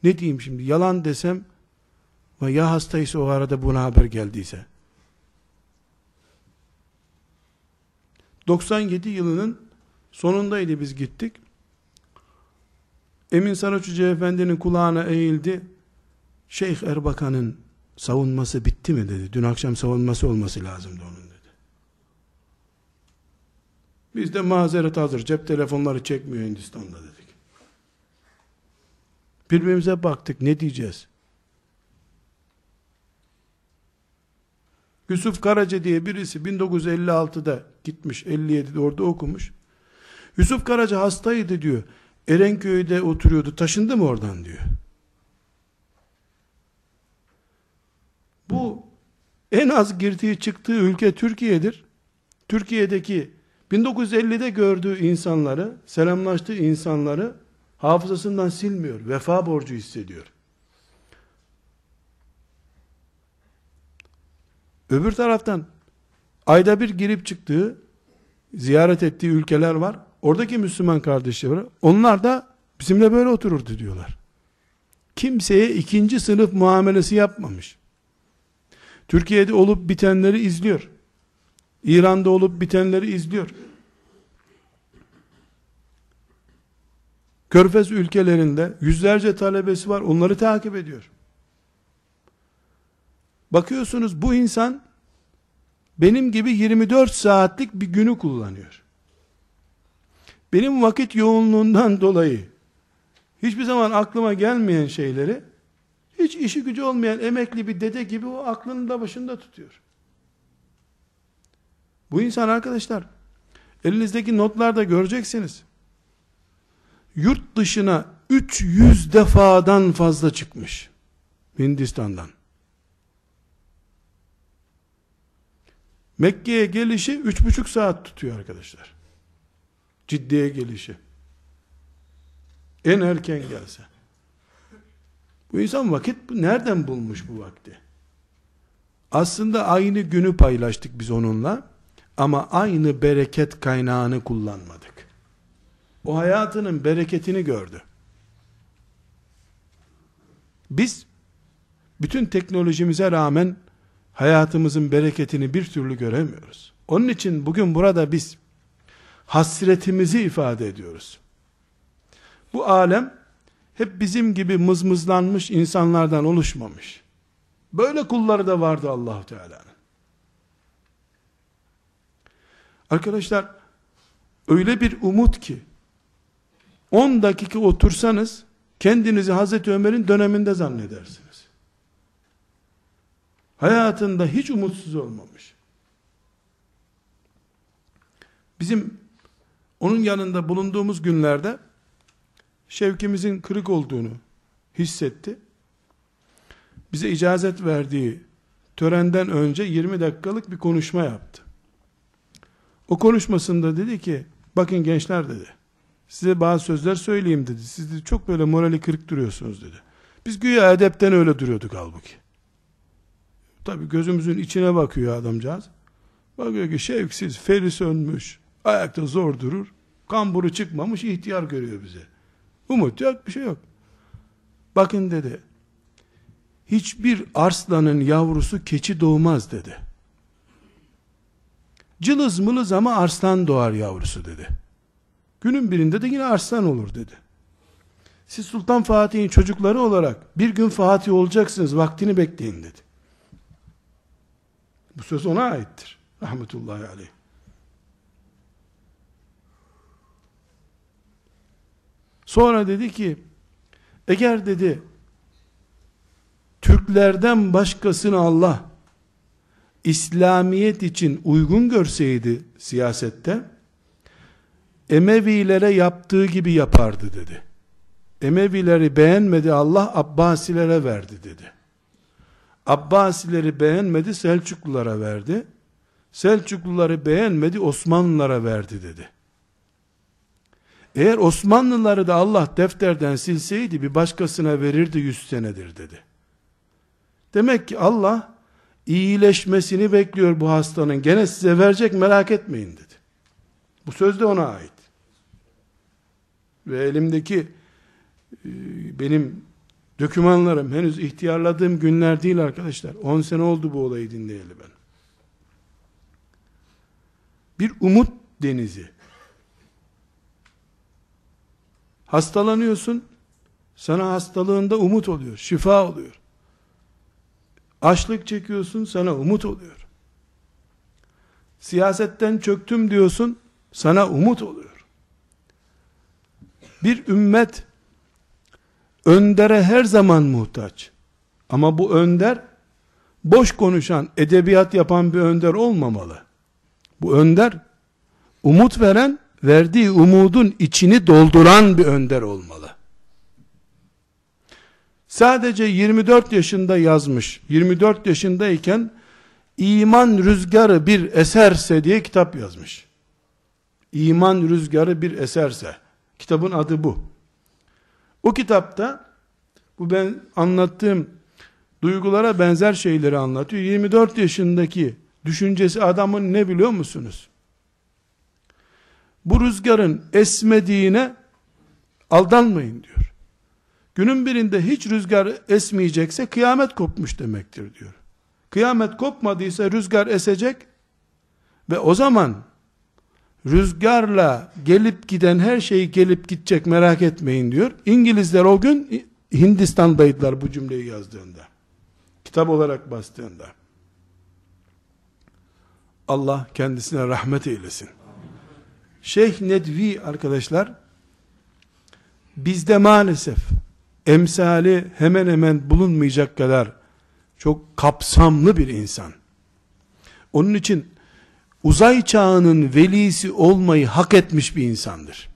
Ne diyeyim şimdi? Yalan desem ve ya hastaysa o arada buna haber geldiyse. 97 yılının sonundaydı biz gittik. Emin Saraç Hoca Efendi'nin kulağına eğildi. Şeyh Erbakan'ın savunması bitti mi dedi. Dün akşam savunması olması lazımdı onun dedi. Biz de mazeret hazır. Cep telefonları çekmiyor Hindistan'da dedik. Birbirimize baktık. Ne diyeceğiz? Yusuf Karaca diye birisi 1956'da gitmiş, 57'de orada okumuş. Yusuf Karaca hastaydı diyor. Erenköy'de oturuyordu. Taşındı mı oradan diyor. Bu en az girdiği çıktığı ülke Türkiye'dir. Türkiye'deki 1950'de gördüğü insanları, selamlaştığı insanları hafızasından silmiyor. Vefa borcu hissediyor. Öbür taraftan ayda bir girip çıktığı, ziyaret ettiği ülkeler var. Oradaki Müslüman kardeşleri onlar da bizimle böyle otururdu diyorlar. Kimseye ikinci sınıf muamelesi yapmamış. Türkiye'de olup bitenleri izliyor. İran'da olup bitenleri izliyor. Körfez ülkelerinde yüzlerce talebesi var. Onları takip ediyor. Bakıyorsunuz bu insan benim gibi 24 saatlik bir günü kullanıyor. Benim vakit yoğunluğundan dolayı hiçbir zaman aklıma gelmeyen şeyleri hiç işi gücü olmayan emekli bir dede gibi o aklının da başında tutuyor. Bu insan arkadaşlar elinizdeki notlarda göreceksiniz. Yurt dışına 300 defadan fazla çıkmış. Hindistan'dan. Mekke'ye gelişi üç buçuk saat tutuyor arkadaşlar. Ciddiye gelişi. En erken gelse. Bu insan vakit nereden bulmuş bu vakti? Aslında aynı günü paylaştık biz onunla ama aynı bereket kaynağını kullanmadık. O hayatının bereketini gördü. Biz bütün teknolojimize rağmen hayatımızın bereketini bir türlü göremiyoruz. Onun için bugün burada biz hasretimizi ifade ediyoruz. Bu alem hep bizim gibi mızmızlanmış insanlardan oluşmamış. Böyle kulları da vardı allah Teala'nın. Arkadaşlar, öyle bir umut ki, 10 dakika otursanız, kendinizi Hazreti Ömer'in döneminde zannedersiniz. Hayatında hiç umutsuz olmamış. Bizim onun yanında bulunduğumuz günlerde şevkimizin kırık olduğunu hissetti. Bize icazet verdiği törenden önce 20 dakikalık bir konuşma yaptı. O konuşmasında dedi ki, bakın gençler dedi, size bazı sözler söyleyeyim dedi. Siz de çok böyle morali kırık duruyorsunuz dedi. Biz güya edepten öyle duruyorduk halbuki. Tabi gözümüzün içine bakıyor adamcağız. Bakıyor ki şevksiz, feri sönmüş, ayakta zor durur, kamburu çıkmamış ihtiyar görüyor bize. Umut yok, bir şey yok. Bakın dedi, hiçbir arslanın yavrusu keçi doğmaz dedi. Cılız mılız ama arslan doğar yavrusu dedi. Günün birinde de yine arslan olur dedi. Siz Sultan Fatih'in çocukları olarak bir gün Fatih olacaksınız vaktini bekleyin dedi. Bu söz ona aittir. Rahmetullahi aleyh. Sonra dedi ki eğer dedi Türklerden başkasını Allah İslamiyet için uygun görseydi siyasette Emevilere yaptığı gibi yapardı dedi. Emevileri beğenmedi Allah Abbasilere verdi dedi. Abbasileri beğenmedi Selçuklulara verdi. Selçukluları beğenmedi Osmanlılara verdi dedi. Eğer Osmanlıları da Allah defterden silseydi bir başkasına verirdi yüz senedir dedi. Demek ki Allah iyileşmesini bekliyor bu hastanın. Gene size verecek merak etmeyin dedi. Bu söz de ona ait. Ve elimdeki e, benim dokümanlarım henüz ihtiyarladığım günler değil arkadaşlar. 10 sene oldu bu olayı dinleyeli ben. Bir umut denizi. Hastalanıyorsun, sana hastalığında umut oluyor, şifa oluyor. Açlık çekiyorsun, sana umut oluyor. Siyasetten çöktüm diyorsun, sana umut oluyor. Bir ümmet öndere her zaman muhtaç. Ama bu önder boş konuşan, edebiyat yapan bir önder olmamalı. Bu önder umut veren, verdiği umudun içini dolduran bir önder olmalı. Sadece 24 yaşında yazmış. 24 yaşındayken iman rüzgarı bir eserse diye kitap yazmış. İman rüzgarı bir eserse. Kitabın adı bu. O kitapta bu ben anlattığım duygulara benzer şeyleri anlatıyor. 24 yaşındaki düşüncesi adamın ne biliyor musunuz? Bu rüzgarın esmediğine aldanmayın diyor. Günün birinde hiç rüzgar esmeyecekse kıyamet kopmuş demektir diyor. Kıyamet kopmadıysa rüzgar esecek ve o zaman rüzgarla gelip giden her şey gelip gidecek merak etmeyin diyor. İngilizler o gün Hindistan'daydılar bu cümleyi yazdığında. Kitap olarak bastığında. Allah kendisine rahmet eylesin. Şeyh Nedvi arkadaşlar bizde maalesef emsali hemen hemen bulunmayacak kadar çok kapsamlı bir insan. Onun için uzay çağının velisi olmayı hak etmiş bir insandır.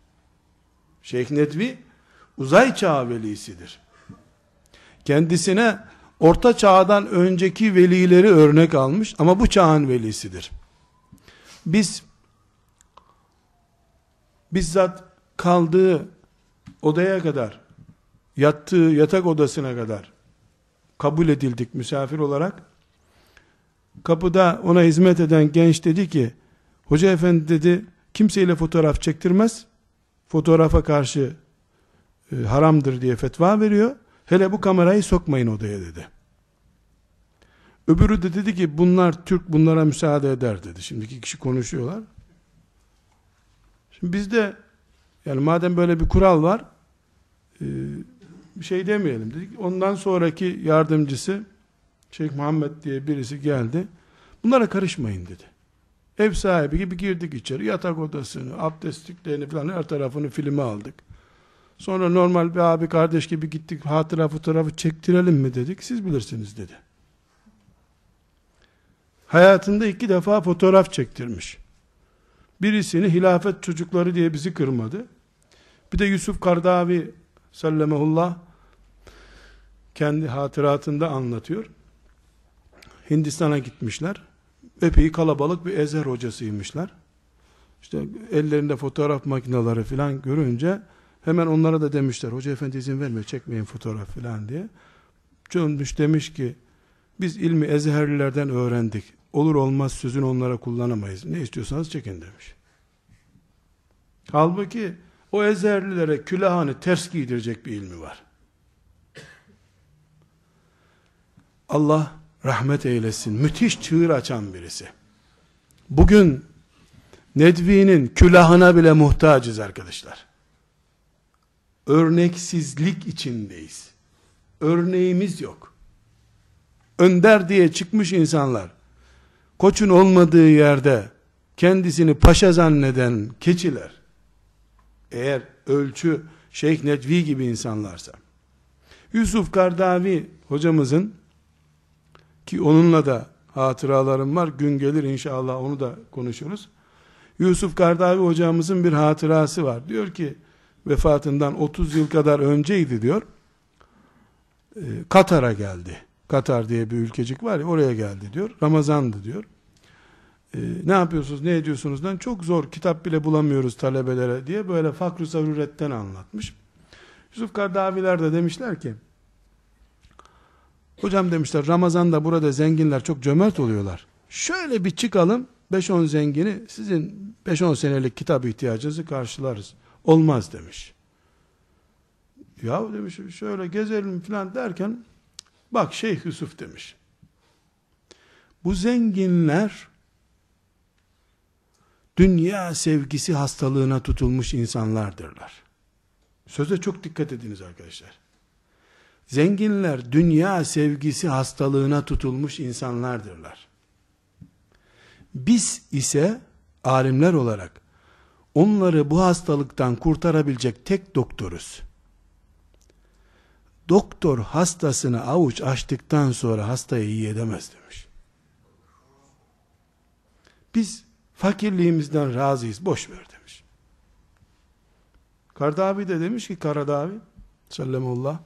Şeyh Nedvi uzay çağı velisidir. Kendisine orta çağdan önceki velileri örnek almış ama bu çağın velisidir. Biz bizzat kaldığı odaya kadar yattığı yatak odasına kadar kabul edildik misafir olarak. Kapıda ona hizmet eden genç dedi ki, hoca efendi dedi, kimseyle fotoğraf çektirmez, fotoğrafa karşı e, haramdır diye fetva veriyor, hele bu kamerayı sokmayın odaya dedi. Öbürü de dedi ki, bunlar Türk bunlara müsaade eder dedi. Şimdi iki kişi konuşuyorlar. Şimdi bizde, yani madem böyle bir kural var, e, bir şey demeyelim dedik. Ondan sonraki yardımcısı Şeyh Muhammed diye birisi geldi. Bunlara karışmayın dedi. Ev sahibi gibi girdik içeri. Yatak odasını, abdestliklerini falan her tarafını filme aldık. Sonra normal bir abi kardeş gibi gittik. Hatıra fotoğrafı çektirelim mi dedik. Siz bilirsiniz dedi. Hayatında iki defa fotoğraf çektirmiş. Birisini hilafet çocukları diye bizi kırmadı. Bir de Yusuf Kardavi sallamehullah kendi hatıratında anlatıyor. Hindistan'a gitmişler. Epey kalabalık bir ezer hocasıymışlar. İşte ellerinde fotoğraf makineleri falan görünce hemen onlara da demişler. Hoca efendi izin vermiyor çekmeyin fotoğraf falan diye. Dönmüş demiş ki biz ilmi ezherlilerden öğrendik. Olur olmaz sözünü onlara kullanamayız. Ne istiyorsanız çekin demiş. Halbuki o ezherlilere külahını ters giydirecek bir ilmi var. Allah rahmet eylesin. Müthiş çığır açan birisi. Bugün Nedvi'nin külahına bile muhtacız arkadaşlar. Örneksizlik içindeyiz. Örneğimiz yok. Önder diye çıkmış insanlar, koçun olmadığı yerde kendisini paşa zanneden keçiler, eğer ölçü Şeyh Nedvi gibi insanlarsa, Yusuf Kardavi hocamızın ki onunla da hatıralarım var. Gün gelir inşallah onu da konuşuruz. Yusuf Kardavi hocamızın bir hatırası var. Diyor ki vefatından 30 yıl kadar önceydi diyor. Ee, Katar'a geldi. Katar diye bir ülkecik var ya oraya geldi diyor. Ramazandı diyor. Ee, ne yapıyorsunuz ne ediyorsunuzdan çok zor kitap bile bulamıyoruz talebelere diye böyle fakr-ı zaruretten anlatmış. Yusuf Kardaviler de demişler ki Hocam demişler Ramazan'da burada zenginler çok cömert oluyorlar. Şöyle bir çıkalım 5-10 zengini sizin 5-10 senelik kitap ihtiyacınızı karşılarız. Olmaz demiş. Ya demiş şöyle gezelim falan derken bak Şeyh Yusuf demiş. Bu zenginler dünya sevgisi hastalığına tutulmuş insanlardırlar. Söze çok dikkat ediniz arkadaşlar. Zenginler dünya sevgisi hastalığına tutulmuş insanlardırlar. Biz ise alimler olarak onları bu hastalıktan kurtarabilecek tek doktoruz. Doktor hastasını avuç açtıktan sonra hastayı iyi edemez demiş. Biz fakirliğimizden razıyız, boş ver demiş. Kardavi de demiş ki Karadavi sallamullah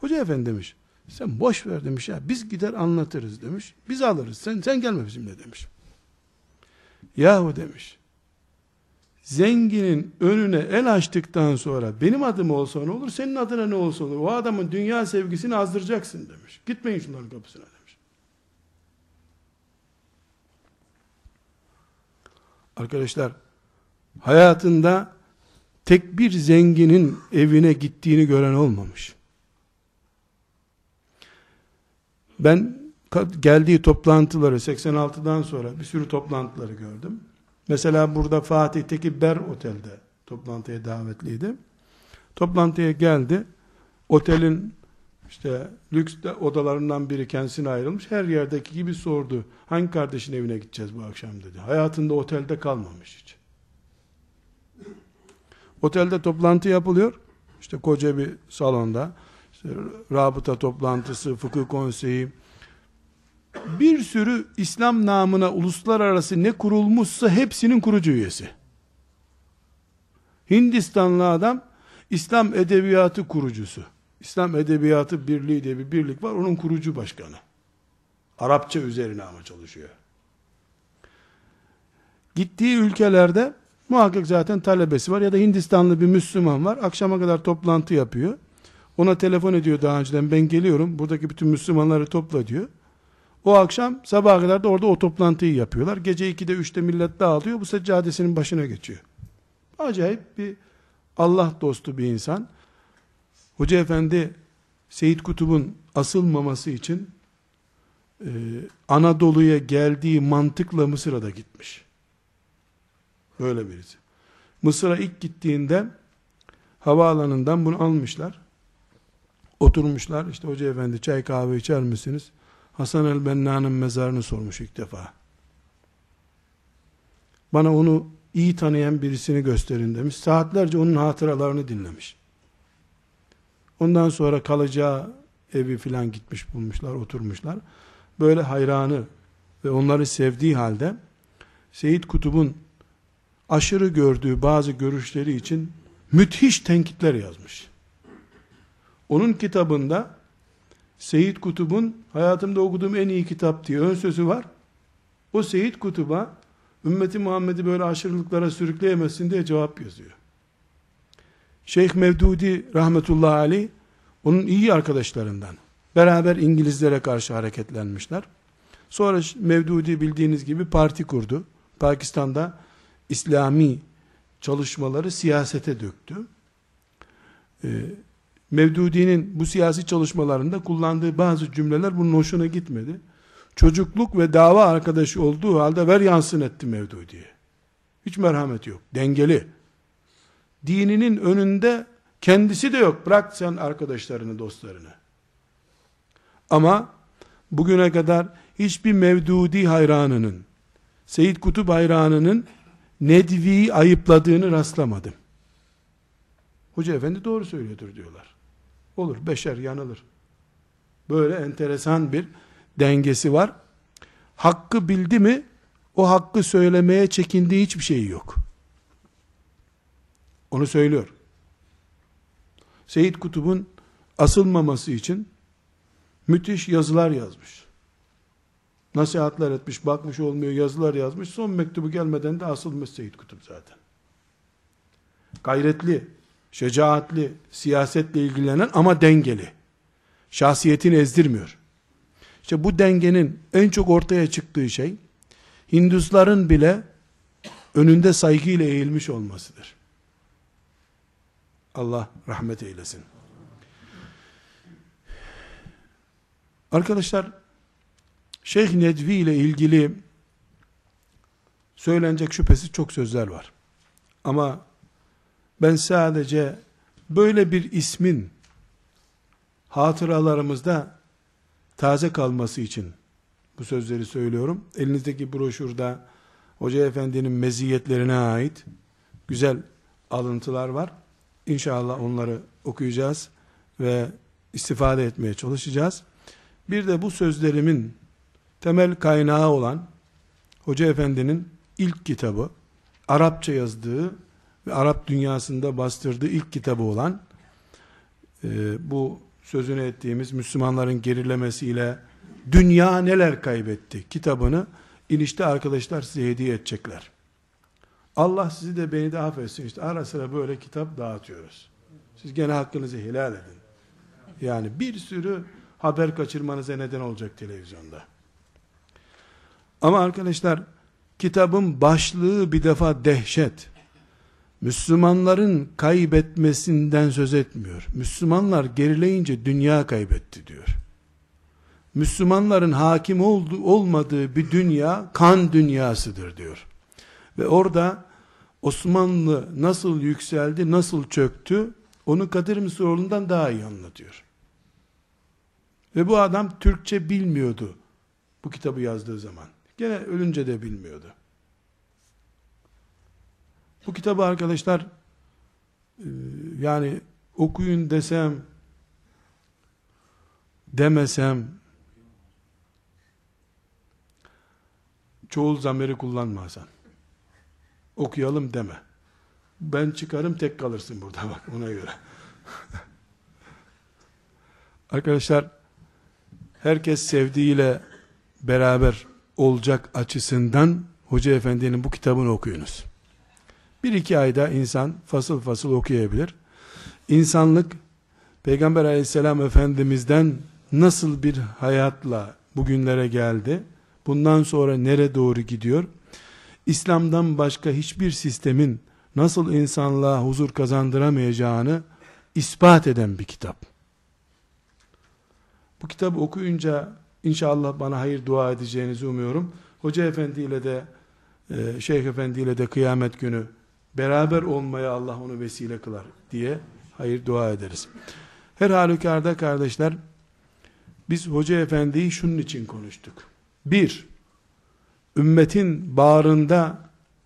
Hoca efendi demiş sen boş ver demiş ya biz gider anlatırız demiş. Biz alırız sen sen gelme bizimle demiş. Yahu demiş. Zenginin önüne el açtıktan sonra benim adım olsa ne olur, senin adına ne olsa olur. O adamın dünya sevgisini azdıracaksın demiş. Gitmeyin şunların kapısına demiş. Arkadaşlar, hayatında tek bir zenginin evine gittiğini gören olmamış. Ben geldiği toplantıları 86'dan sonra bir sürü toplantıları gördüm. Mesela burada Fatih'teki Ber Otel'de toplantıya davetliydi. Toplantıya geldi. Otelin işte lüks odalarından biri kendisine ayrılmış. Her yerdeki gibi sordu. Hangi kardeşin evine gideceğiz bu akşam dedi. Hayatında otelde kalmamış hiç. Otelde toplantı yapılıyor. İşte koca bir salonda. İşte rabıta toplantısı, fıkıh konseyi, bir sürü İslam namına uluslararası ne kurulmuşsa hepsinin kurucu üyesi. Hindistanlı adam İslam Edebiyatı kurucusu. İslam Edebiyatı Birliği diye bir birlik var. Onun kurucu başkanı. Arapça üzerine ama çalışıyor. Gittiği ülkelerde muhakkak zaten talebesi var ya da Hindistanlı bir Müslüman var. Akşama kadar toplantı yapıyor. Ona telefon ediyor daha önceden ben geliyorum. Buradaki bütün Müslümanları topla diyor. O akşam sabaha kadar da orada o toplantıyı yapıyorlar. Gece 2'de 3'te millet dağılıyor. Bu seccadesinin başına geçiyor. Acayip bir Allah dostu bir insan. Hoca efendi Seyit Kutub'un asılmaması için e, Anadolu'ya geldiği mantıkla Mısır'a da gitmiş. Böyle birisi. Mısır'a ilk gittiğinde havaalanından bunu almışlar. Oturmuşlar. İşte hoca efendi çay kahve içer misiniz? Hasan el-Benna'nın mezarını sormuş ilk defa. Bana onu iyi tanıyan birisini gösterin demiş. Saatlerce onun hatıralarını dinlemiş. Ondan sonra kalacağı evi filan gitmiş bulmuşlar, oturmuşlar. Böyle hayranı ve onları sevdiği halde Seyit Kutub'un aşırı gördüğü bazı görüşleri için müthiş tenkitler yazmış. Onun kitabında Seyit Kutub'un hayatımda okuduğum en iyi kitap diye ön sözü var. O Seyit Kutub'a ümmeti Muhammed'i böyle aşırılıklara sürükleyemezsin diye cevap yazıyor. Şeyh Mevdudi rahmetullahi aleyh onun iyi arkadaşlarından. Beraber İngilizlere karşı hareketlenmişler. Sonra Mevdudi bildiğiniz gibi parti kurdu. Pakistan'da İslami çalışmaları siyasete döktü. Ee, Mevdudi'nin bu siyasi çalışmalarında kullandığı bazı cümleler bunun hoşuna gitmedi. Çocukluk ve dava arkadaşı olduğu halde ver yansın etti Mevdudi'ye. Hiç merhamet yok. Dengeli. Dininin önünde kendisi de yok. Bırak sen arkadaşlarını, dostlarını. Ama bugüne kadar hiçbir Mevdudi hayranının, Seyyid Kutup hayranının Nedvi'yi ayıpladığını rastlamadım. Hoca efendi doğru söylüyordur diyorlar. Olur, beşer yanılır. Böyle enteresan bir dengesi var. Hakkı bildi mi, o hakkı söylemeye çekindiği hiçbir şey yok. Onu söylüyor. Seyit Kutub'un asılmaması için müthiş yazılar yazmış. Nasihatler etmiş, bakmış olmuyor, yazılar yazmış. Son mektubu gelmeden de asılmış Seyit Kutup zaten. Gayretli, şecaatli, siyasetle ilgilenen ama dengeli. Şahsiyetini ezdirmiyor. İşte bu dengenin en çok ortaya çıktığı şey Hindusların bile önünde saygıyla eğilmiş olmasıdır. Allah rahmet eylesin. Arkadaşlar Şeyh Nedvi ile ilgili söylenecek şüphesiz çok sözler var. Ama ben sadece böyle bir ismin hatıralarımızda taze kalması için bu sözleri söylüyorum. Elinizdeki broşürde Hoca Efendi'nin meziyetlerine ait güzel alıntılar var. İnşallah onları okuyacağız ve istifade etmeye çalışacağız. Bir de bu sözlerimin temel kaynağı olan Hoca Efendi'nin ilk kitabı, Arapça yazdığı ve Arap dünyasında bastırdığı ilk kitabı olan e, bu sözünü ettiğimiz Müslümanların gerilemesiyle dünya neler kaybetti kitabını inişte arkadaşlar size hediye edecekler. Allah sizi de beni de affetsin. İşte ara sıra böyle kitap dağıtıyoruz. Siz gene hakkınızı helal edin. Yani bir sürü haber kaçırmanıza neden olacak televizyonda. Ama arkadaşlar kitabın başlığı bir defa dehşet. Müslümanların kaybetmesinden söz etmiyor. Müslümanlar gerileyince dünya kaybetti diyor. Müslümanların hakim oldu, olmadığı bir dünya kan dünyasıdır diyor. Ve orada Osmanlı nasıl yükseldi, nasıl çöktü, onu Kadir Mısıroğlu'ndan daha iyi anlatıyor. Ve bu adam Türkçe bilmiyordu bu kitabı yazdığı zaman. Gene ölünce de bilmiyordu. Bu kitabı arkadaşlar e, yani okuyun desem demesem çoğul zamiri kullanma Hasan. Okuyalım deme. Ben çıkarım tek kalırsın burada bak ona göre. Arkadaşlar herkes sevdiğiyle beraber olacak açısından Hoca Efendi'nin bu kitabını okuyunuz. Bir iki ayda insan fasıl fasıl okuyabilir. İnsanlık Peygamber aleyhisselam efendimizden nasıl bir hayatla bugünlere geldi? Bundan sonra nere doğru gidiyor? İslam'dan başka hiçbir sistemin nasıl insanlığa huzur kazandıramayacağını ispat eden bir kitap. Bu kitabı okuyunca inşallah bana hayır dua edeceğinizi umuyorum. Hoca Efendi ile de e, Şeyh Efendi ile de kıyamet günü beraber olmaya Allah onu vesile kılar diye hayır dua ederiz. Her halükarda kardeşler biz Hoca Efendi'yi şunun için konuştuk. Bir, ümmetin bağrında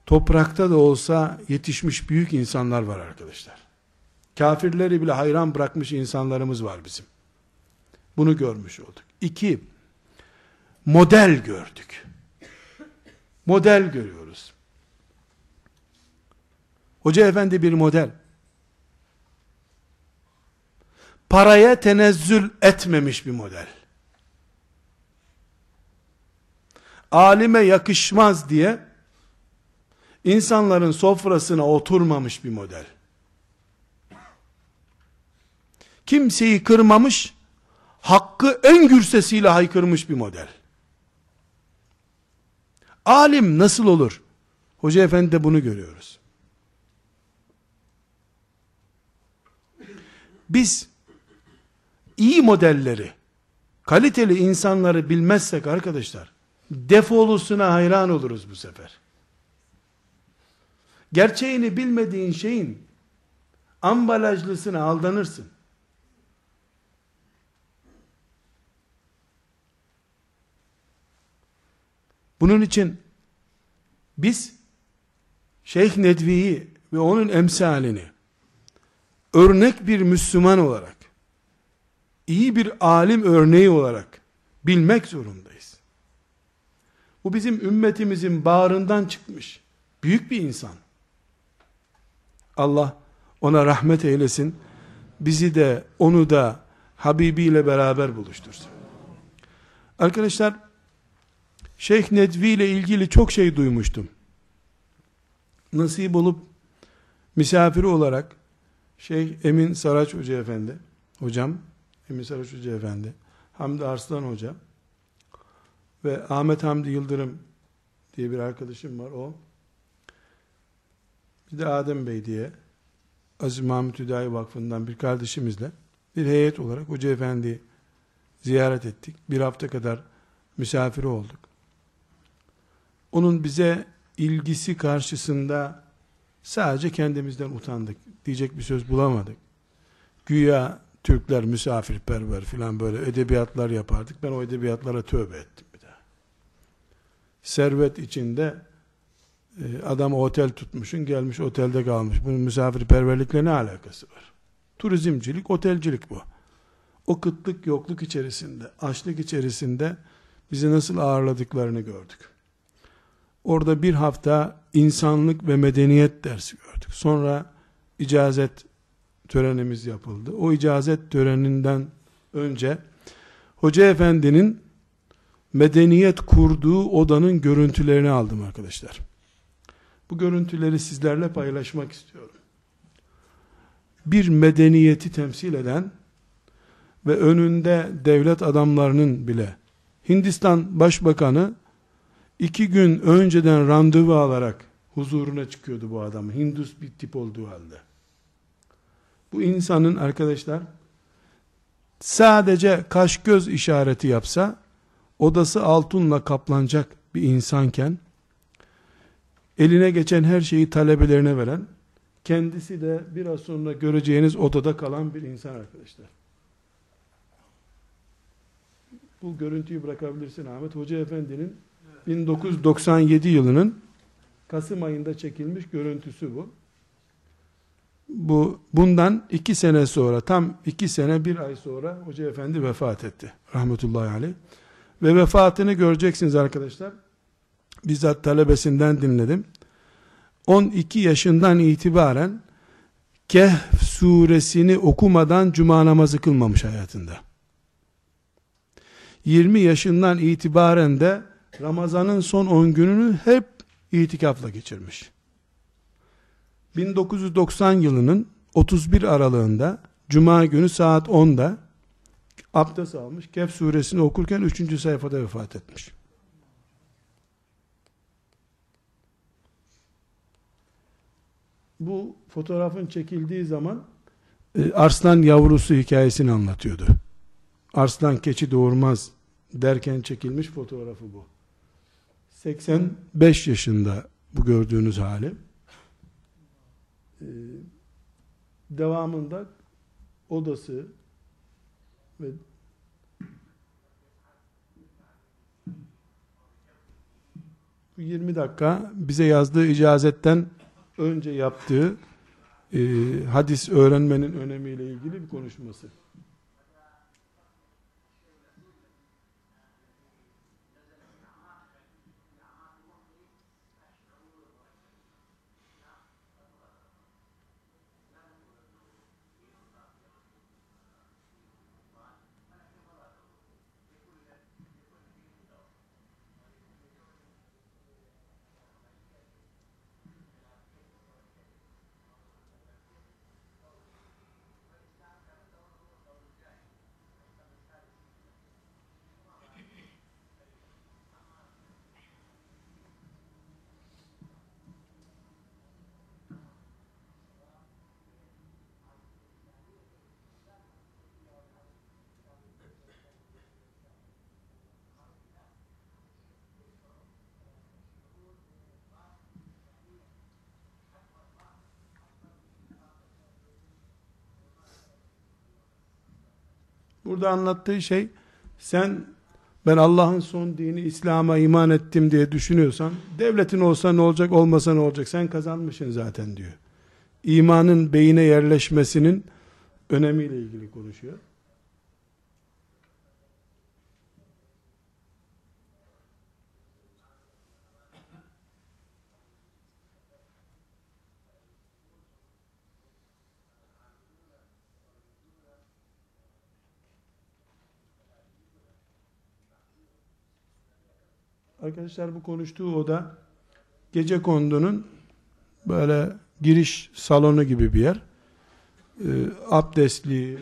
toprakta da olsa yetişmiş büyük insanlar var arkadaşlar. Kafirleri bile hayran bırakmış insanlarımız var bizim. Bunu görmüş olduk. İki, model gördük. Model görüyoruz. Hoca efendi bir model. Paraya tenezzül etmemiş bir model. Alime yakışmaz diye insanların sofrasına oturmamış bir model. Kimseyi kırmamış, hakkı en gürsesiyle haykırmış bir model. Alim nasıl olur? Hoca efendi de bunu görüyoruz. Biz iyi modelleri, kaliteli insanları bilmezsek arkadaşlar, defolusuna hayran oluruz bu sefer. Gerçeğini bilmediğin şeyin ambalajlısına aldanırsın. Bunun için biz Şeyh Nedvi'yi ve onun emsalini örnek bir Müslüman olarak iyi bir alim örneği olarak bilmek zorundayız. Bu bizim ümmetimizin bağrından çıkmış büyük bir insan. Allah ona rahmet eylesin. Bizi de onu da Habibi ile beraber buluştursun. Arkadaşlar Şeyh Nedvi ile ilgili çok şey duymuştum. Nasip olup misafiri olarak Şeyh Emin Saraç Hoca Efendi, hocam Emin Saraç Hoca Efendi, Hamdi Arslan Hoca Ve Ahmet Hamdi Yıldırım diye bir arkadaşım var o. Bir de Adem Bey diye Aziz Mahmut Hüdayi Vakfı'ndan bir kardeşimizle bir heyet olarak Hoca Efendi'yi ziyaret ettik. Bir hafta kadar misafiri olduk. Onun bize ilgisi karşısında sadece kendimizden utandık. Diyecek bir söz bulamadık. Güya Türkler misafirperver filan böyle edebiyatlar yapardık. Ben o edebiyatlara tövbe ettim bir daha. Servet içinde e, adam otel tutmuşun gelmiş otelde kalmış. Bunun misafirperverlikle ne alakası var? Turizmcilik, otelcilik bu. O kıtlık yokluk içerisinde, açlık içerisinde bizi nasıl ağırladıklarını gördük. Orada bir hafta insanlık ve medeniyet dersi gördük. Sonra icazet törenimiz yapıldı. O icazet töreninden önce Hoca Efendi'nin medeniyet kurduğu odanın görüntülerini aldım arkadaşlar. Bu görüntüleri sizlerle paylaşmak istiyorum. Bir medeniyeti temsil eden ve önünde devlet adamlarının bile Hindistan Başbakanı iki gün önceden randevu alarak huzuruna çıkıyordu bu adam. Hindus bir tip olduğu halde. Bu insanın arkadaşlar sadece kaş göz işareti yapsa odası altınla kaplanacak bir insanken eline geçen her şeyi talebelerine veren kendisi de biraz sonra göreceğiniz odada kalan bir insan arkadaşlar. Bu görüntüyü bırakabilirsin Ahmet Hoca Efendi'nin 1997 yılının Kasım ayında çekilmiş görüntüsü bu. Bu bundan iki sene sonra tam iki sene bir ay sonra Hoca Efendi vefat etti. Rahmetullahi aleyh. Ve vefatını göreceksiniz arkadaşlar. Bizzat talebesinden dinledim. 12 yaşından itibaren Kehf suresini okumadan cuma namazı kılmamış hayatında. 20 yaşından itibaren de Ramazan'ın son 10 gününü hep itikafla geçirmiş. 1990 yılının 31 aralığında Cuma günü saat 10'da abdest almış. Kehf suresini okurken 3. sayfada vefat etmiş. Bu fotoğrafın çekildiği zaman e, arslan yavrusu hikayesini anlatıyordu. Arslan keçi doğurmaz derken çekilmiş fotoğrafı bu. 85 yaşında bu gördüğünüz hali. Ee, devamında odası ve bu 20 dakika bize yazdığı icazetten önce yaptığı e, hadis öğrenmenin önemiyle ilgili bir konuşması. Burada anlattığı şey sen ben Allah'ın son dini İslam'a iman ettim diye düşünüyorsan devletin olsa ne olacak olmasa ne olacak sen kazanmışsın zaten diyor. İmanın beyine yerleşmesinin önemiyle ilgili konuşuyor. Arkadaşlar bu konuştuğu oda gece kondunun böyle giriş salonu gibi bir yer. E, abdestli,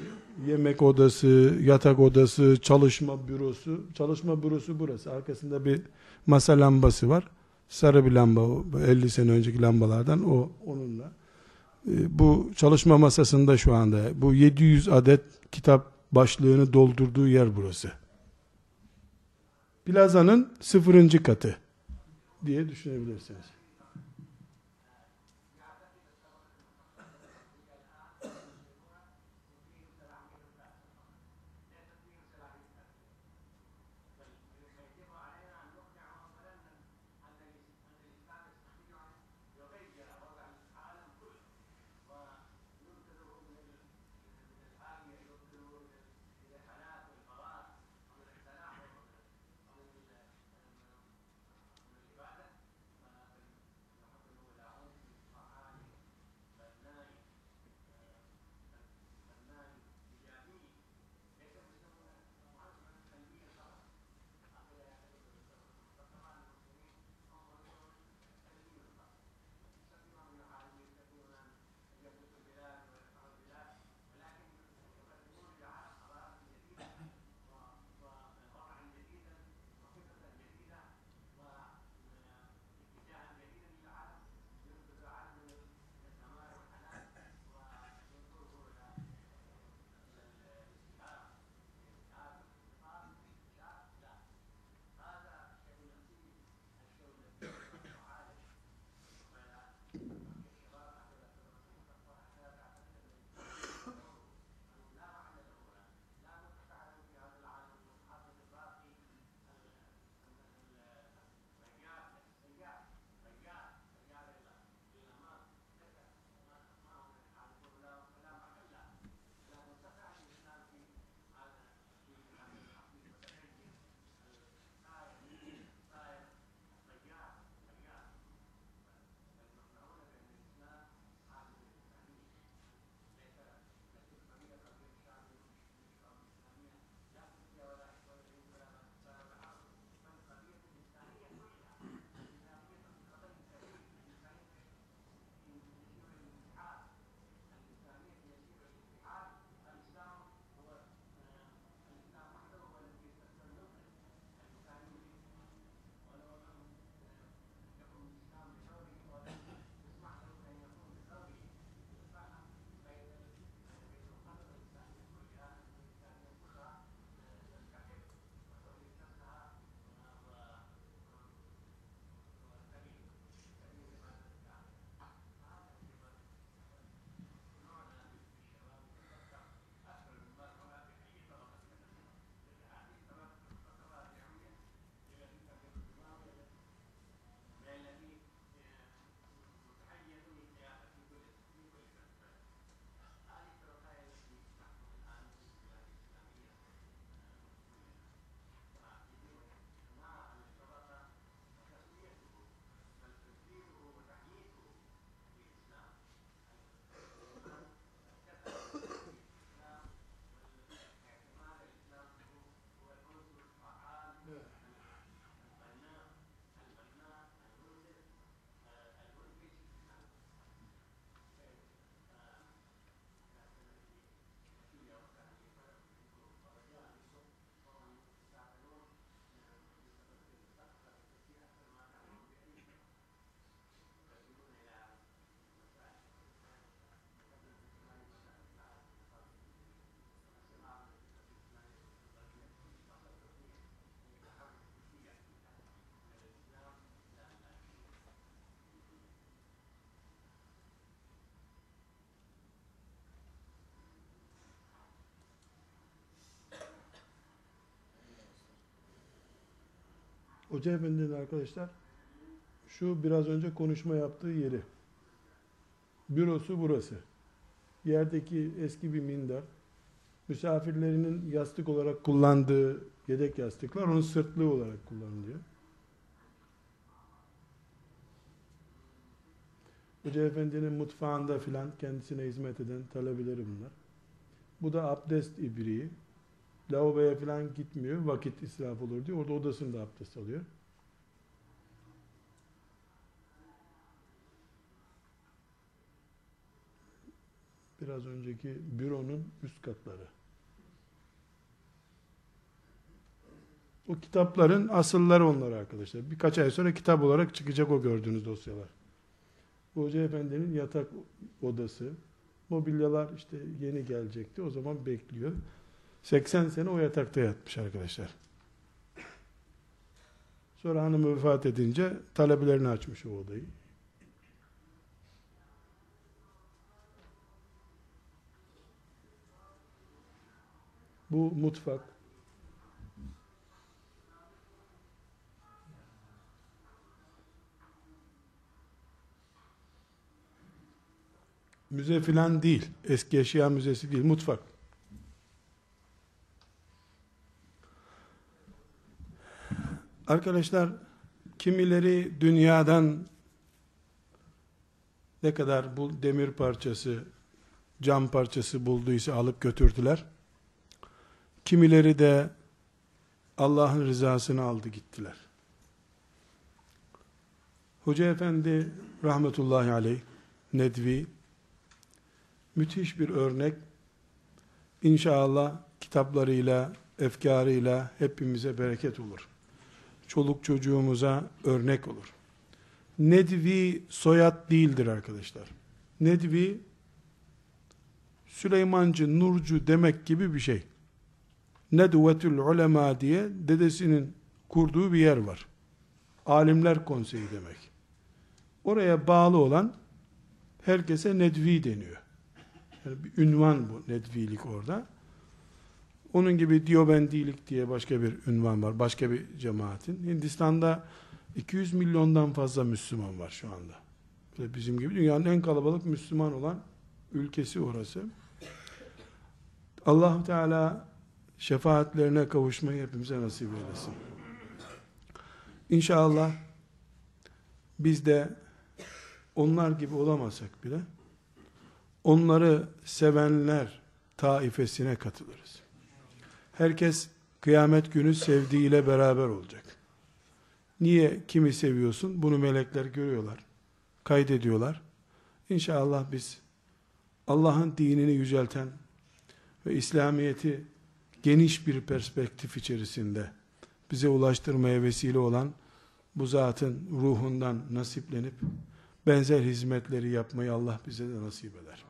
yemek odası, yatak odası, çalışma bürosu. Çalışma bürosu burası. Arkasında bir masa lambası var. Sarı bir lamba o. 50 sene önceki lambalardan o onunla. E, bu çalışma masasında şu anda bu 700 adet kitap başlığını doldurduğu yer burası. Plazanın sıfırıncı katı diye düşünebilirsiniz. Hoca Efendi'nin arkadaşlar şu biraz önce konuşma yaptığı yeri. Bürosu burası. Yerdeki eski bir minder. Misafirlerinin yastık olarak kullandığı yedek yastıklar onun sırtlığı olarak kullanılıyor. Hoca Efendi'nin mutfağında filan kendisine hizmet eden talebeleri bunlar. Bu da abdest ibriği lavaboya falan gitmiyor. Vakit israf olur diyor. Orada odasında abdest alıyor. Biraz önceki büronun üst katları. O kitapların asılları onlar arkadaşlar. Birkaç ay sonra kitap olarak çıkacak o gördüğünüz dosyalar. Bu Hoca Efendi'nin yatak odası, mobilyalar işte yeni gelecekti. O zaman bekliyor. 80 sene o yatakta yatmış arkadaşlar. Sonra hanımı vefat edince talebelerini açmış o odayı. Bu mutfak. Müze filan değil. Eski eşya müzesi değil. Mutfak. Arkadaşlar kimileri dünyadan ne kadar bu demir parçası, cam parçası bulduysa alıp götürdüler. Kimileri de Allah'ın rızasını aldı gittiler. Hoca Efendi rahmetullahi aleyh Nedvi müthiş bir örnek. İnşallah kitaplarıyla, efkarıyla hepimize bereket olur. Çoluk çocuğumuza örnek olur. Nedvi soyad değildir arkadaşlar. Nedvi Süleymancı, Nurcu demek gibi bir şey. Nedvetül ulema diye dedesinin kurduğu bir yer var. Alimler konseyi demek. Oraya bağlı olan herkese nedvi deniyor. Yani bir ünvan bu nedvilik orada. Onun gibi Diyobendilik diye başka bir ünvan var. Başka bir cemaatin. Hindistan'da 200 milyondan fazla Müslüman var şu anda. Bizim gibi dünyanın en kalabalık Müslüman olan ülkesi orası. allah Teala şefaatlerine kavuşmayı hepimize nasip eylesin. İnşallah biz de onlar gibi olamasak bile onları sevenler taifesine katılırız. Herkes kıyamet günü sevdiğiyle beraber olacak. Niye kimi seviyorsun? Bunu melekler görüyorlar. Kaydediyorlar. İnşallah biz Allah'ın dinini yücelten ve İslamiyeti geniş bir perspektif içerisinde bize ulaştırmaya vesile olan bu zatın ruhundan nasiplenip benzer hizmetleri yapmayı Allah bize de nasip eder.